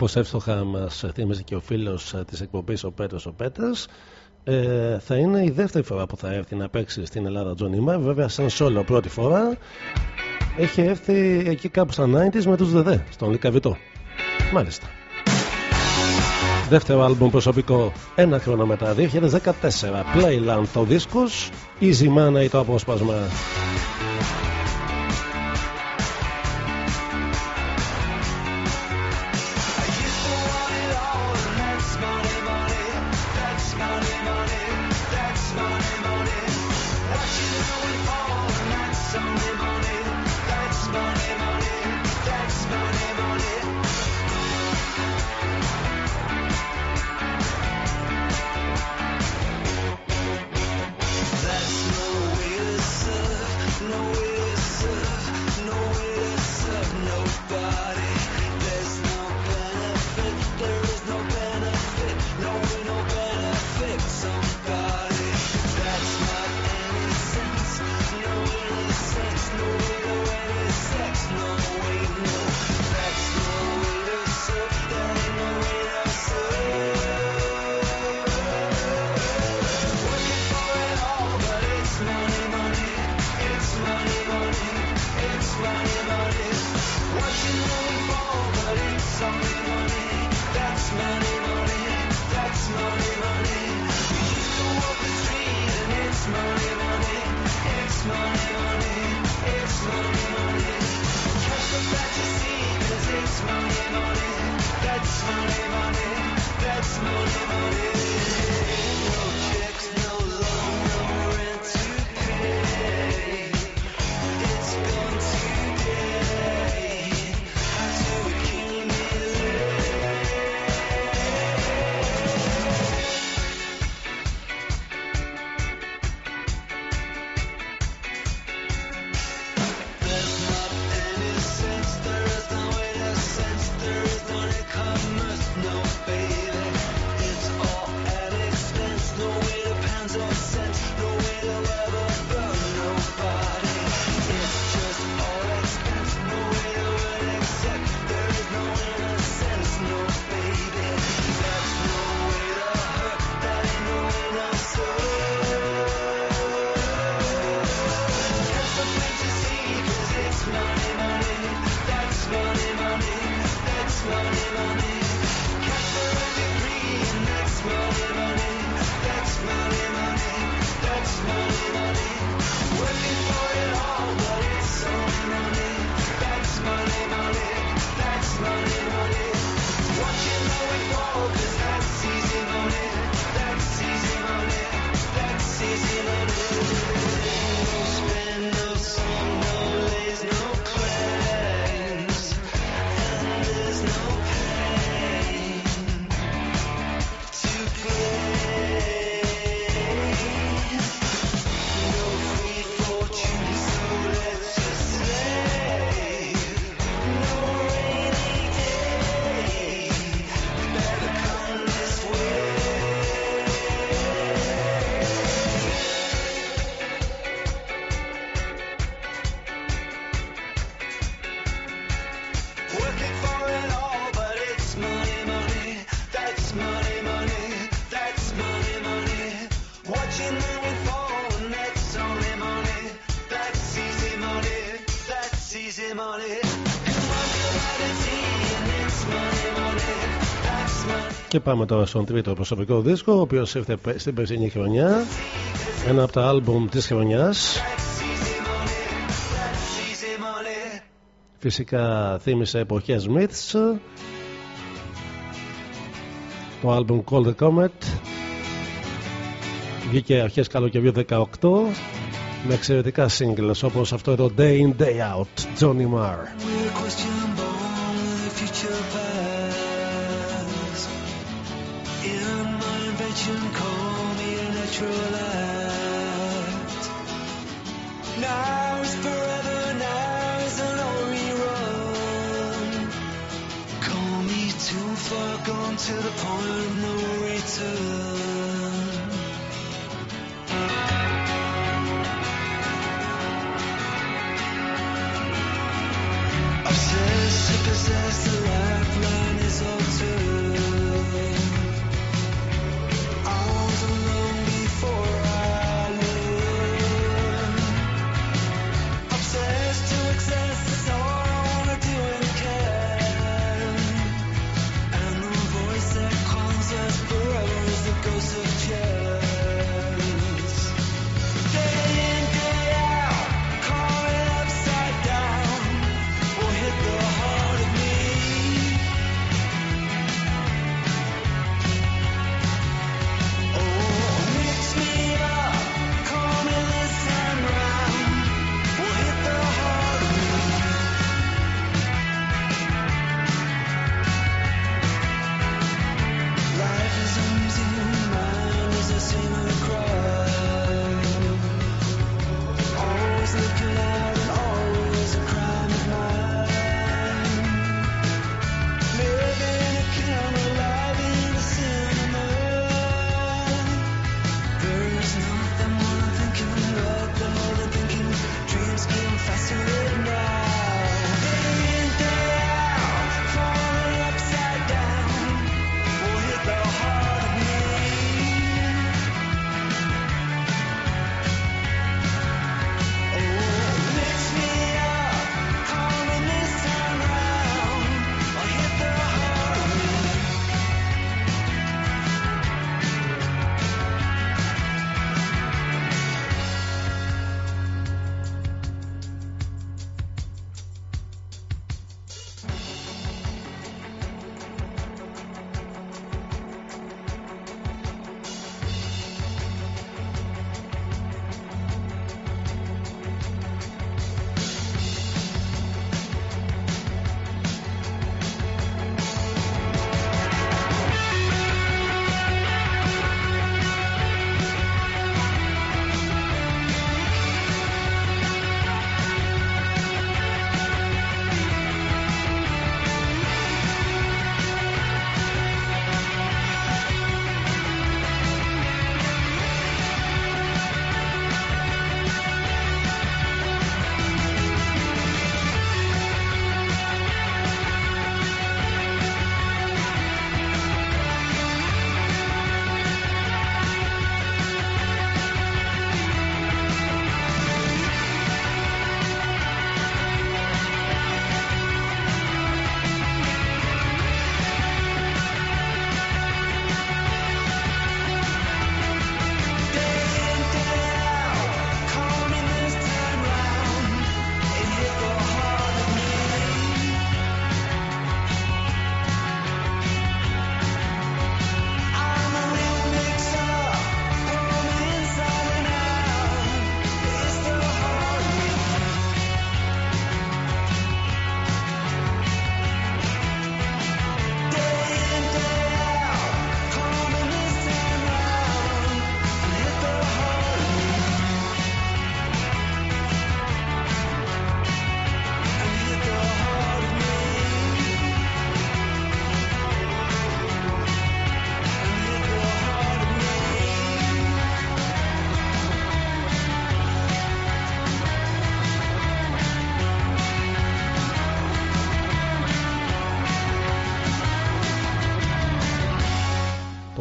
Όπως εύστοχα μας θύμιζε και ο φίλος ε, της εκπομπής ο Πέτρος ο Πέτρας ε, θα είναι η δεύτερη φορά που θα έρθει να παίξει στην Ελλάδα Τζόνι Μάρ βέβαια σαν solo πρώτη φορά έχει έρθει εκεί κάπου στα 90's με τους ΔΕΔΕ στον Λικαβιτό μάλιστα. Δεύτερο άλμπουμ προσωπικό ένα χρόνο μετά 2014 Playland το δίσκος Easy Mana ή το απόσπασμα Και πάμε τώρα στον τρίτο προσωπικό δίσκο, ο οποίος ήρθε στην περσινή χρονιά. Ένα από τα άλμπουμ της χρονιάς. Φυσικά θύμισε εποχές Myths. Το άλμπουμ Call the Comet βγήκε αρχές καλοκαιριού 18 με εξαιρετικά singles όπως αυτό εδώ Day in Day Out Johnny Marr to the point of no return.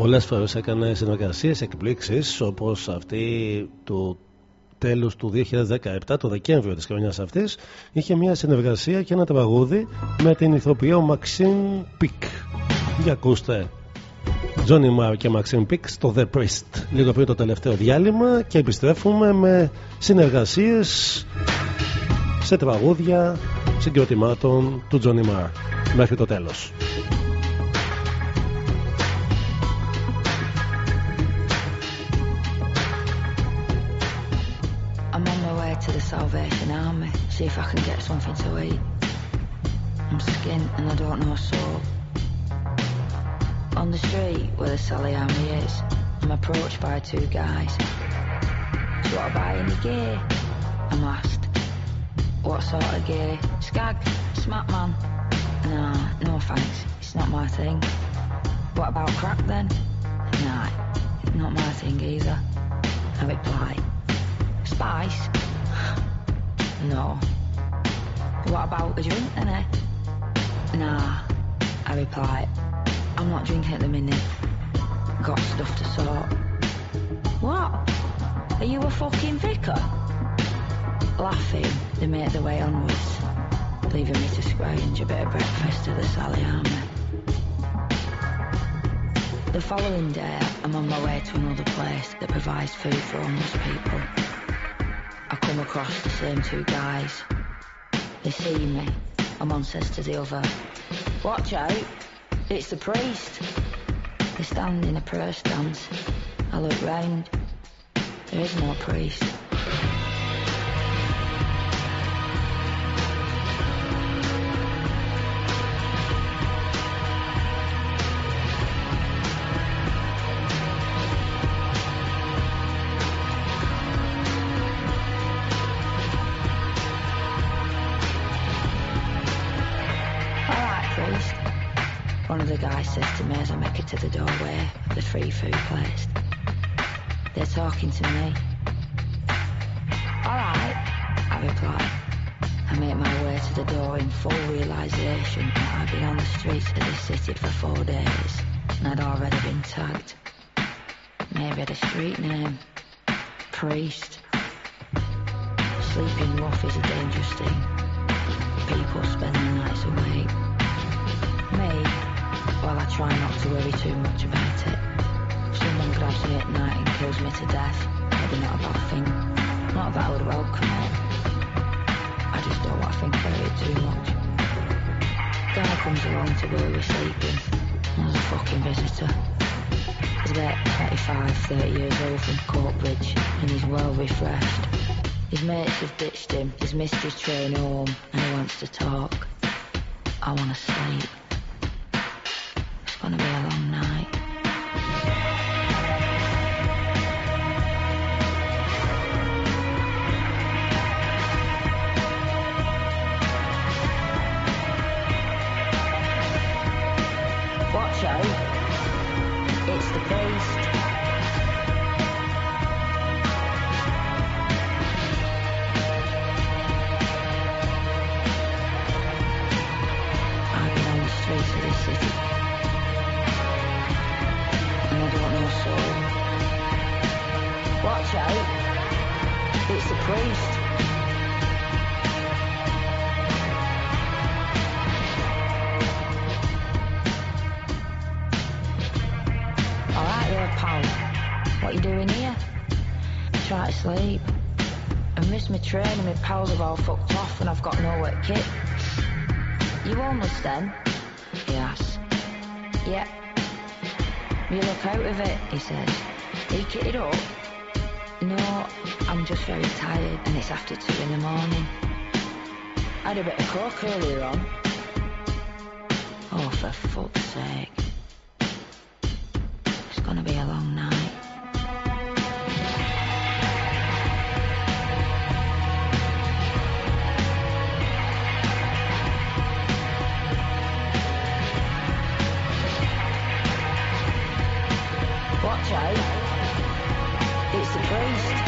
Πολλές φορές έκανε συνεργασίες εκπλήξεις όπως αυτή του τέλους του 2017, το Δεκέμβριο της χρονιάς αυτής είχε μια συνεργασία και ένα τραγούδι με την ηθοποιό Μαξίν Πικ. Για ακούστε. Johnny Marr και Maxim Pick στο The Priest. Λίγο πριν το τελευταίο διάλειμμα και επιστρέφουμε με συνεργασίες σε τραγούδια συγκροτημάτων του Johnny Marr μέχρι το τέλος. See if I can get something to eat. I'm skint and I don't know soul. On the street where the Sally Army is, I'm approached by two guys. Do you want to buy any gear? I'm asked. What sort of gear? Skag? Smack man? Nah, no thanks. It's not my thing. What about crack then? Nah, not my thing either. I reply. Spice? No. What about a drink then, eh? Nah, I reply. I'm not drinking at the minute. Got stuff to sort. What? Are you a fucking vicar? Laughing, they make their way onwards, leaving me to scrounge a bit of breakfast at the Sally. The following day, I'm on my way to another place that provides food for homeless people. I come across the same two guys. They see me, and one says to the other, Watch out, it's the priest. They stand in a prayer stance. I look round. There is no priest. Says to me as I make it to the doorway of the free food place. They're talking to me. Alright, I reply. I make my way to the door in full realization that I've been on the streets of this city for four days and I'd already been tagged. Maybe a street name. Priest. Sleeping rough is a dangerous thing. People spend their nights awake. Well, I try not to worry too much about it. Someone grabs me at night and kills me to death, maybe not a bad thing. Not that I would welcome it. I just don't want to think about it too much. Guy comes along to where we're sleeping. There's a fucking visitor. He's about 25, 30 years old from Courtbridge, and he's well refreshed. His mates have ditched him, his mistress train home, and he wants to talk. I want to sleep gonna be alone. Train and my pals have all fucked off and I've got no wet kit. You almost then? He asks. Yep. You look out of it, he says. You kitted up? No, I'm just very tired and it's after two in the morning. I had a bit of coke earlier on. Oh, for fuck's sake. It's gonna be a long night. Out. It's the priest.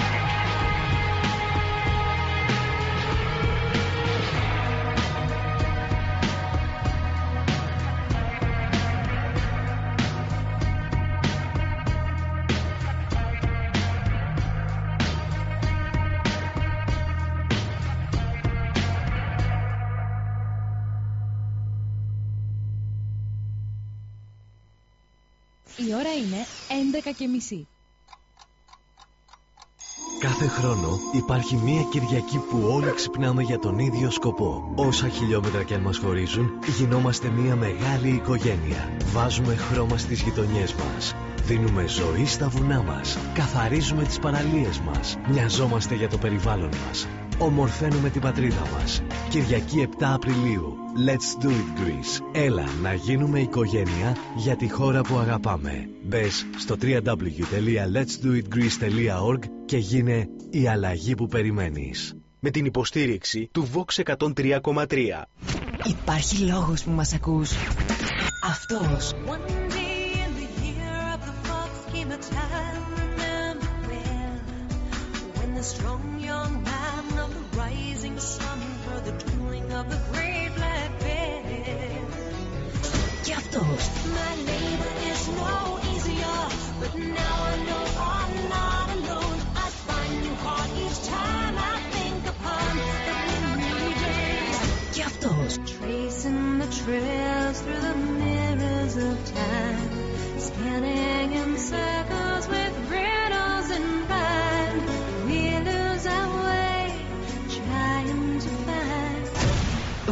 Είναι 11 και μισή. Κάθε χρόνο υπάρχει μία Κυριακή που όλοι ξυπνάμε για τον ίδιο σκοπό. Όσα χιλιόμετρα και αν μας χωρίζουν, γινόμαστε μία μεγάλη οικογένεια. Βάζουμε χρώμα στις γειτονιές μας. Δίνουμε ζωή στα βουνά μας. Καθαρίζουμε τις παραλίες μας. Μοιαζόμαστε για το περιβάλλον μας. Ομορφαίνουμε την πατρίδα μας. Κυριακή 7 Απριλίου. Let's do it Greece. Έλα να γίνουμε οικογένεια για τη χώρα που αγαπάμε. Μπες στο www.letsdoitgreece.org και γίνε η αλλαγή που περιμένεις. Με την υποστήριξη του Vox 103,3. Υπάρχει λόγος που μας ακούς. Αυτός. One αυτός. Tracing the trails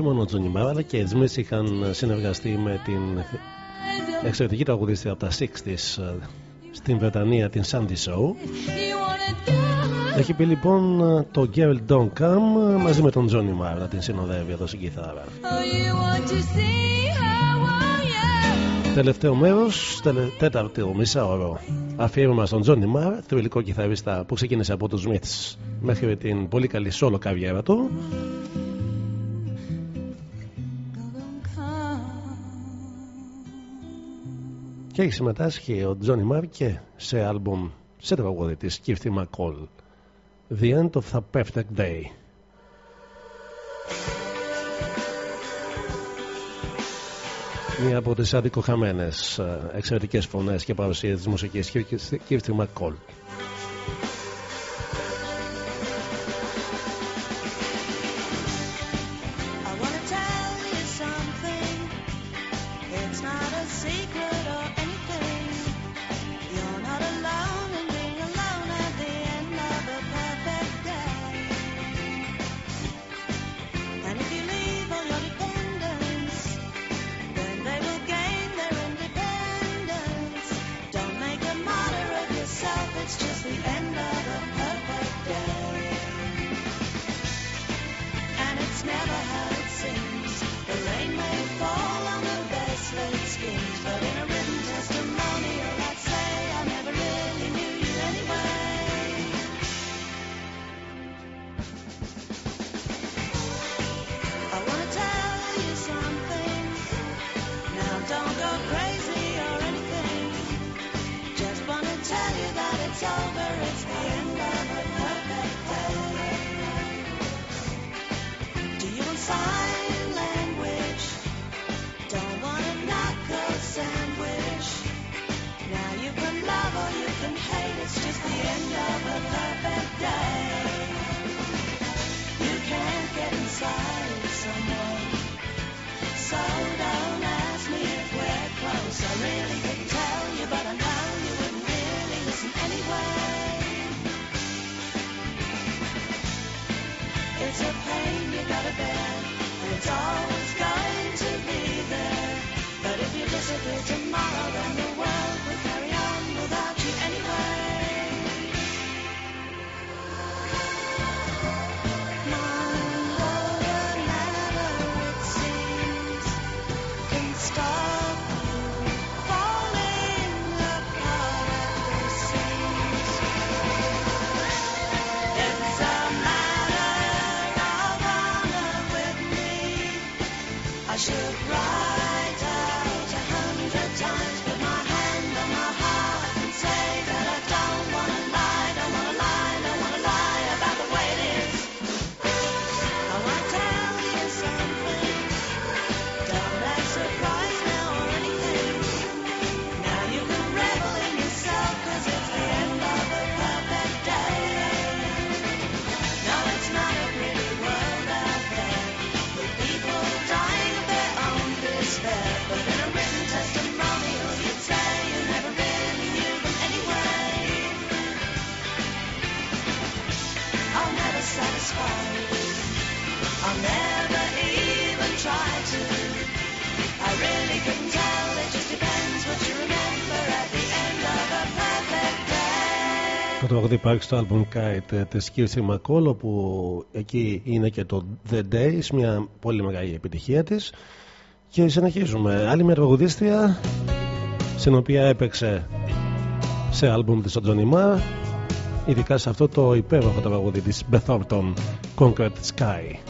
Όχι μόνο ο Τζονι Μάρα, αλλά και οι Smiths είχαν συνεργαστεί με την εξαιρετική τραγουδίστρια από τα 60s ε, στην Βρετανία, την Sandy Show. Έχει πει λοιπόν το Girl Don't Come μαζί με τον Τζόνι Μάρα να την συνοδεύει εδώ στην κιθάρα. Oh, you want to see her? Oh, yeah. Τελευταίο μέρος, τέταρτο μισάωρο αφιέρωμα στον Τζόνι Μάρα, θρηλυκό κιθαρίστα που ξεκίνησε από τους Smiths μέχρι την πολύ καλή σόλο καριέρα του. Και έχει συμμετάσχει ο Τζόνι Μάρ και σε άλμπουμ σε τραγούδι της Κίρθη Μακόλ. The End of the Perfect Day. Μία από τις αδικοχαμένες ε, εξαιρετικές φωνές και παρουσίες της μουσικής Κίρθη Μακόλ τραγούδι υπάρχει στο album Kite ε, της Κίρση Μακόλ όπου εκεί είναι και το The Days μια πολύ μεγάλη επιτυχία της. και συνεχίζουμε άλλη μια τραγουδίστρια στην οποία έπαιξε σε album της ο ειδικά σε αυτό το υπέροχο τραγούδι της Bethorton Concrete Sky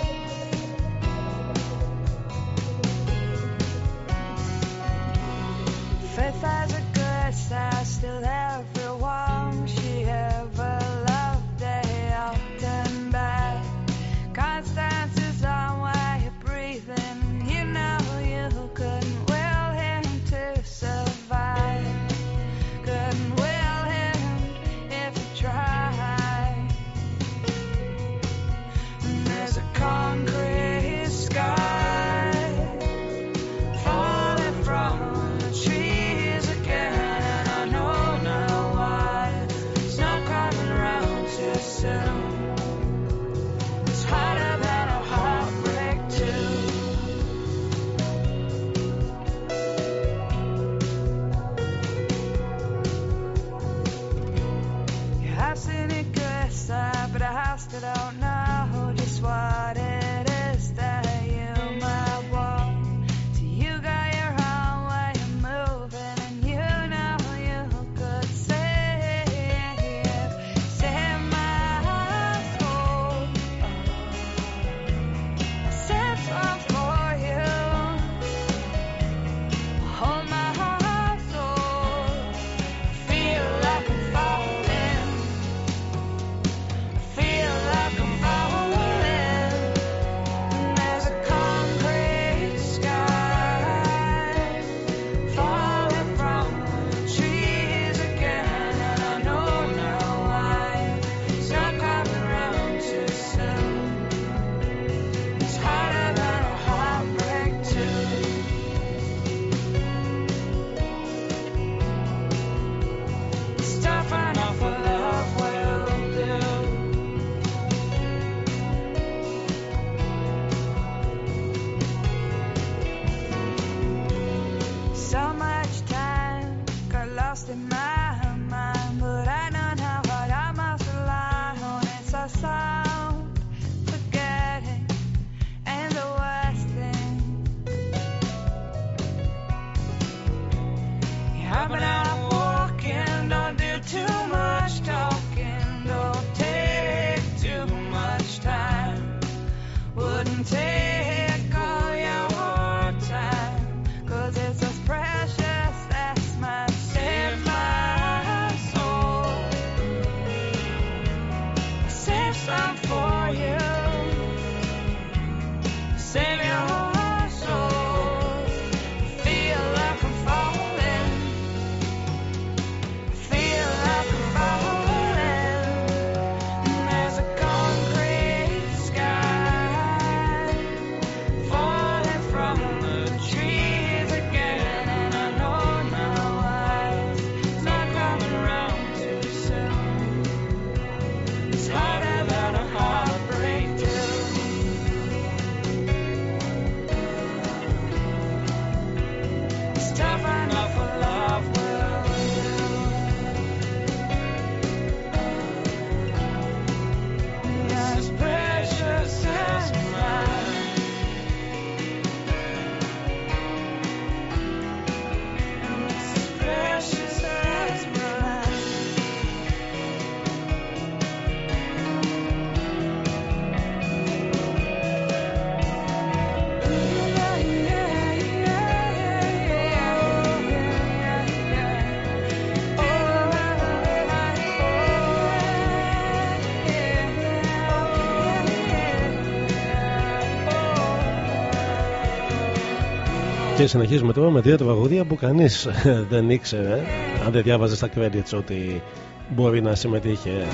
συνεχίζουμε τώρα με δύο τραγουδία που κανείς δεν ήξερε, αν δεν διάβαζες στα credits, ότι μπορεί να συμμετείχε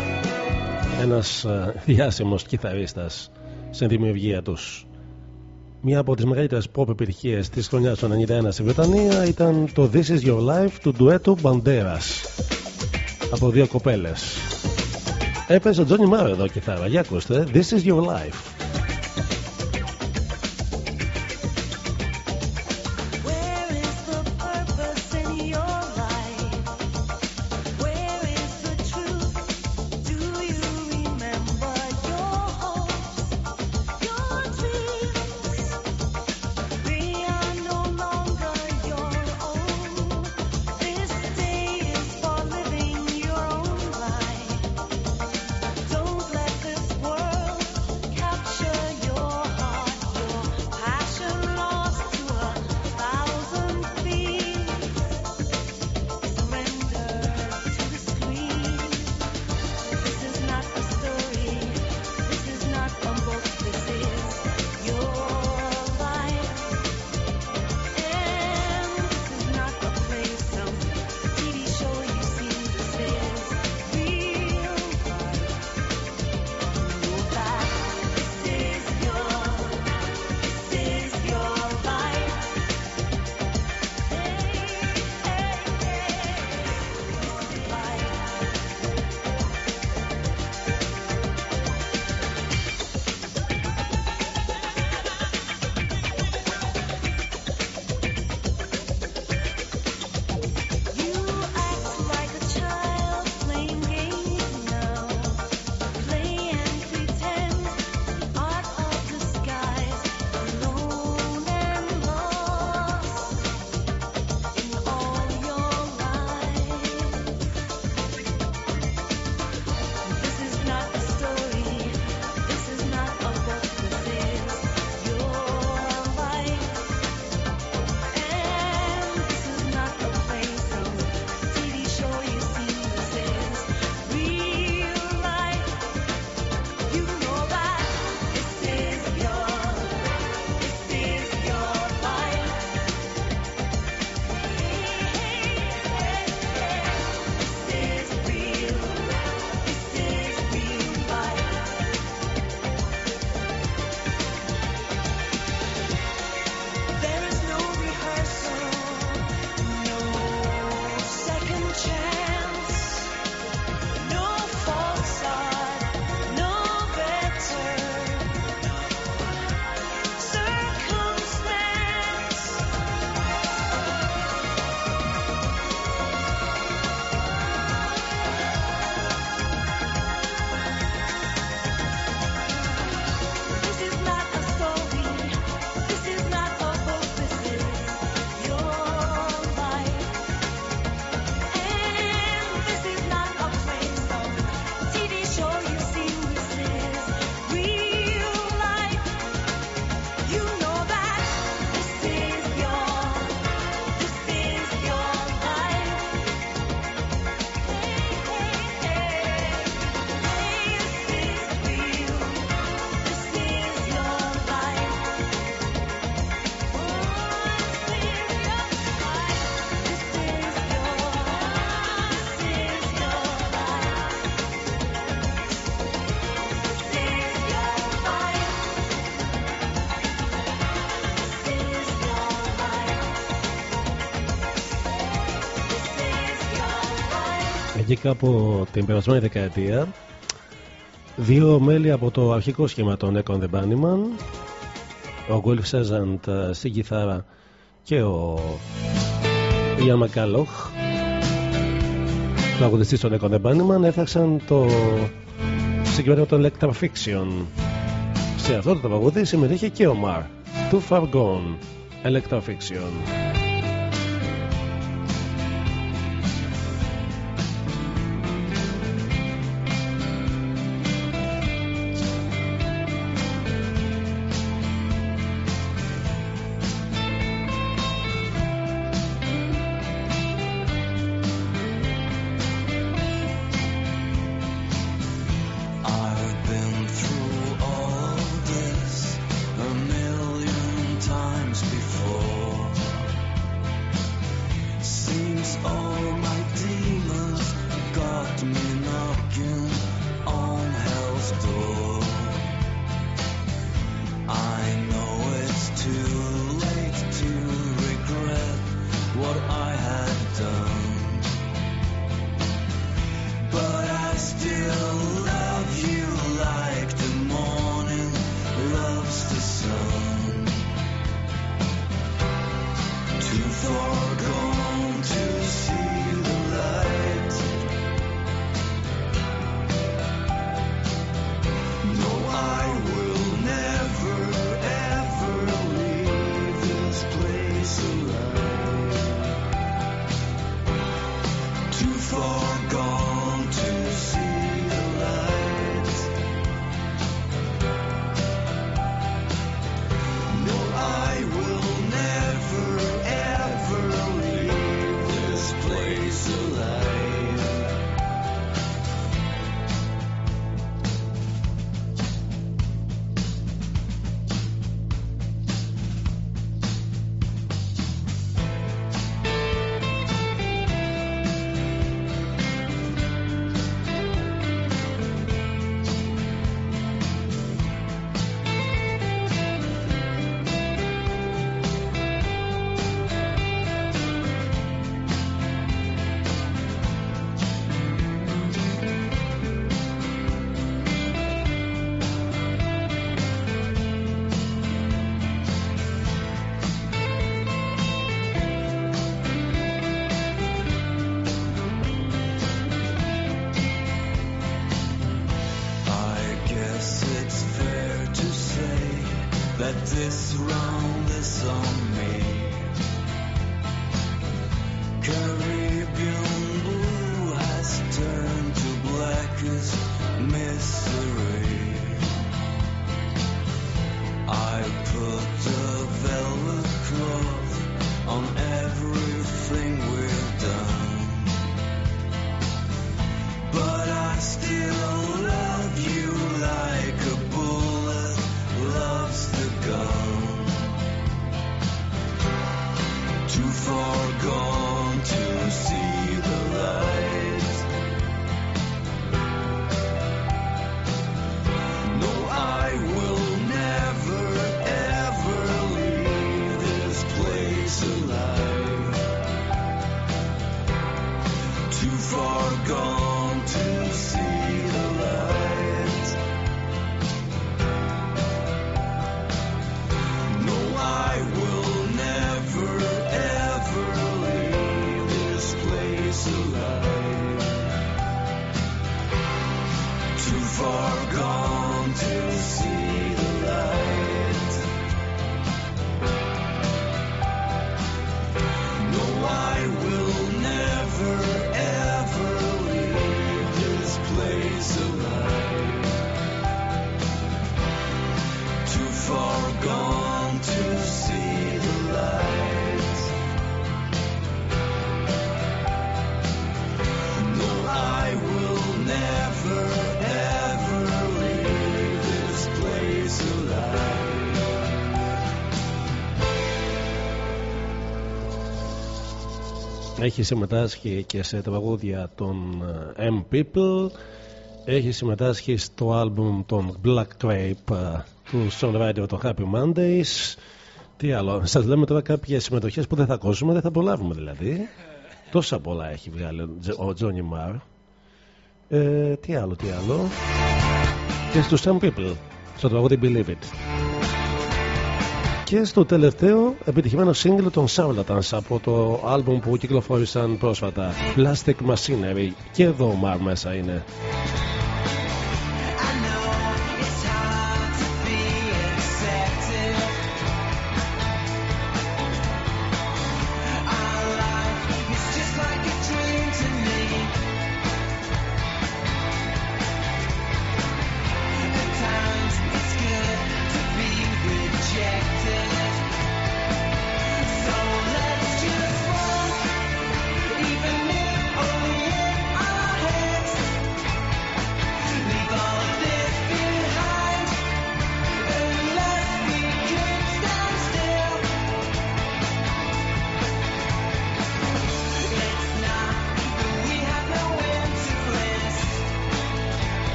ένας διάσημος κιθαρίστας στην δημιουργία τους. Μία από τις μεγαλύτερες pop επιτυχίες της χρονιάς του 91 στη Βρετανία ήταν το This Is Your Life του ντουέτου Banderas από δύο κοπέλες. Έπαιζε ο Τζόνι Μάρο εδώ κιθάρα. Για ακούστε, This Is Your Life. Εκεί κάπου την περασμένη δεκαετία δύο μέλη από το αρχικό σχήμα των Echo the Bunnyman ο Γκουέλφ Σέζαντ στην κιθάρα και ο Ιαν Μακάλοχ τραγουδιστής των Echo the Bunnyman έφτιαξαν το συγκεκριμένο των Electra Fiction. Σε αυτό το τραγούδι συμμετείχε και ο Μαρ Too Far Gone Electra Fiction Έχει συμμετάσχει και σε τραγούδια των ε, M People. Έχει συμμετάσχει στο άλμπουμ των Black Grape ε, του songwriter των Happy Mondays. Τι άλλο, σας λέμε τώρα κάποιες συμμετοχές που δεν θα ακούσουμε, δεν θα προλάβουμε δηλαδή. Τόσα πολλά έχει βγάλει ο Τζόνι ε, τι άλλο, τι άλλο. Και στους M People, στο τραγούδι Believe It και στο τελευταίο επιτυχημένο σύγκλι των σάβλατανς από το άλμπουμ που κυκλοφόρησαν πρόσφατα. Plastic Machinery. Και εδώ ο Μαρ μέσα είναι.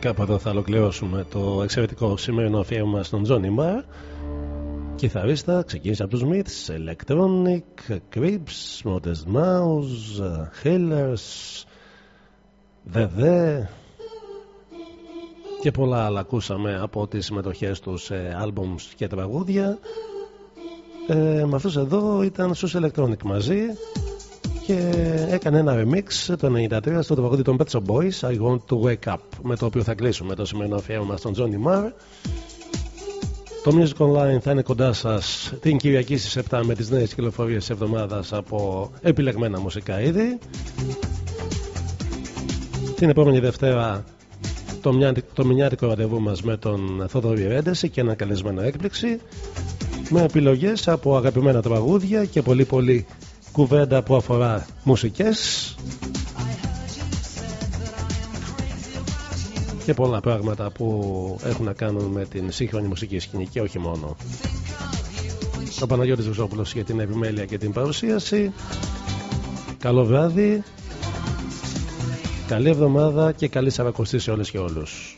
Κάπου εδώ θα ολοκληρώσουμε το εξαιρετικό σημερινό αφιέρωμα στον Τζόνι Μαρ. Κιθαρίστα, ξεκίνησε από τους Smiths, Electronic, Creeps, Modest Mouse, Hillers, The The και πολλά άλλα ακούσαμε από τις συμμετοχές τους σε άλμπουμς και τραγούδια. Ε, με αυτούς εδώ ήταν στους Electronic μαζί και έκανε ένα remix το 93 στο τραγούδι των Pet Shop Boys I Want To Wake Up με το οποίο θα κλείσουμε το σημερινό αφιέρωμα στον Johnny Marr το Music Online θα είναι κοντά σας την Κυριακή στις 7 με τις νέες κυκλοφορίες της εβδομάδας από επιλεγμένα μουσικά είδη. Την επόμενη Δευτέρα το, το μηνιάτικο ραντεβού μας με τον Θοδωρή Ρέντεση και ένα καλεσμένο έκπληξη με επιλογές από αγαπημένα τραγούδια και πολύ πολύ κουβέντα που αφορά μουσικές και πολλά πράγματα που έχουν να κάνουν με την σύγχρονη μουσική σκηνή και όχι μόνο. Ο Παναγιώτης Βουσόπουλος για την επιμέλεια και την παρουσίαση. Καλό βράδυ, καλή εβδομάδα και καλή σαρακοστή σε όλες και όλους.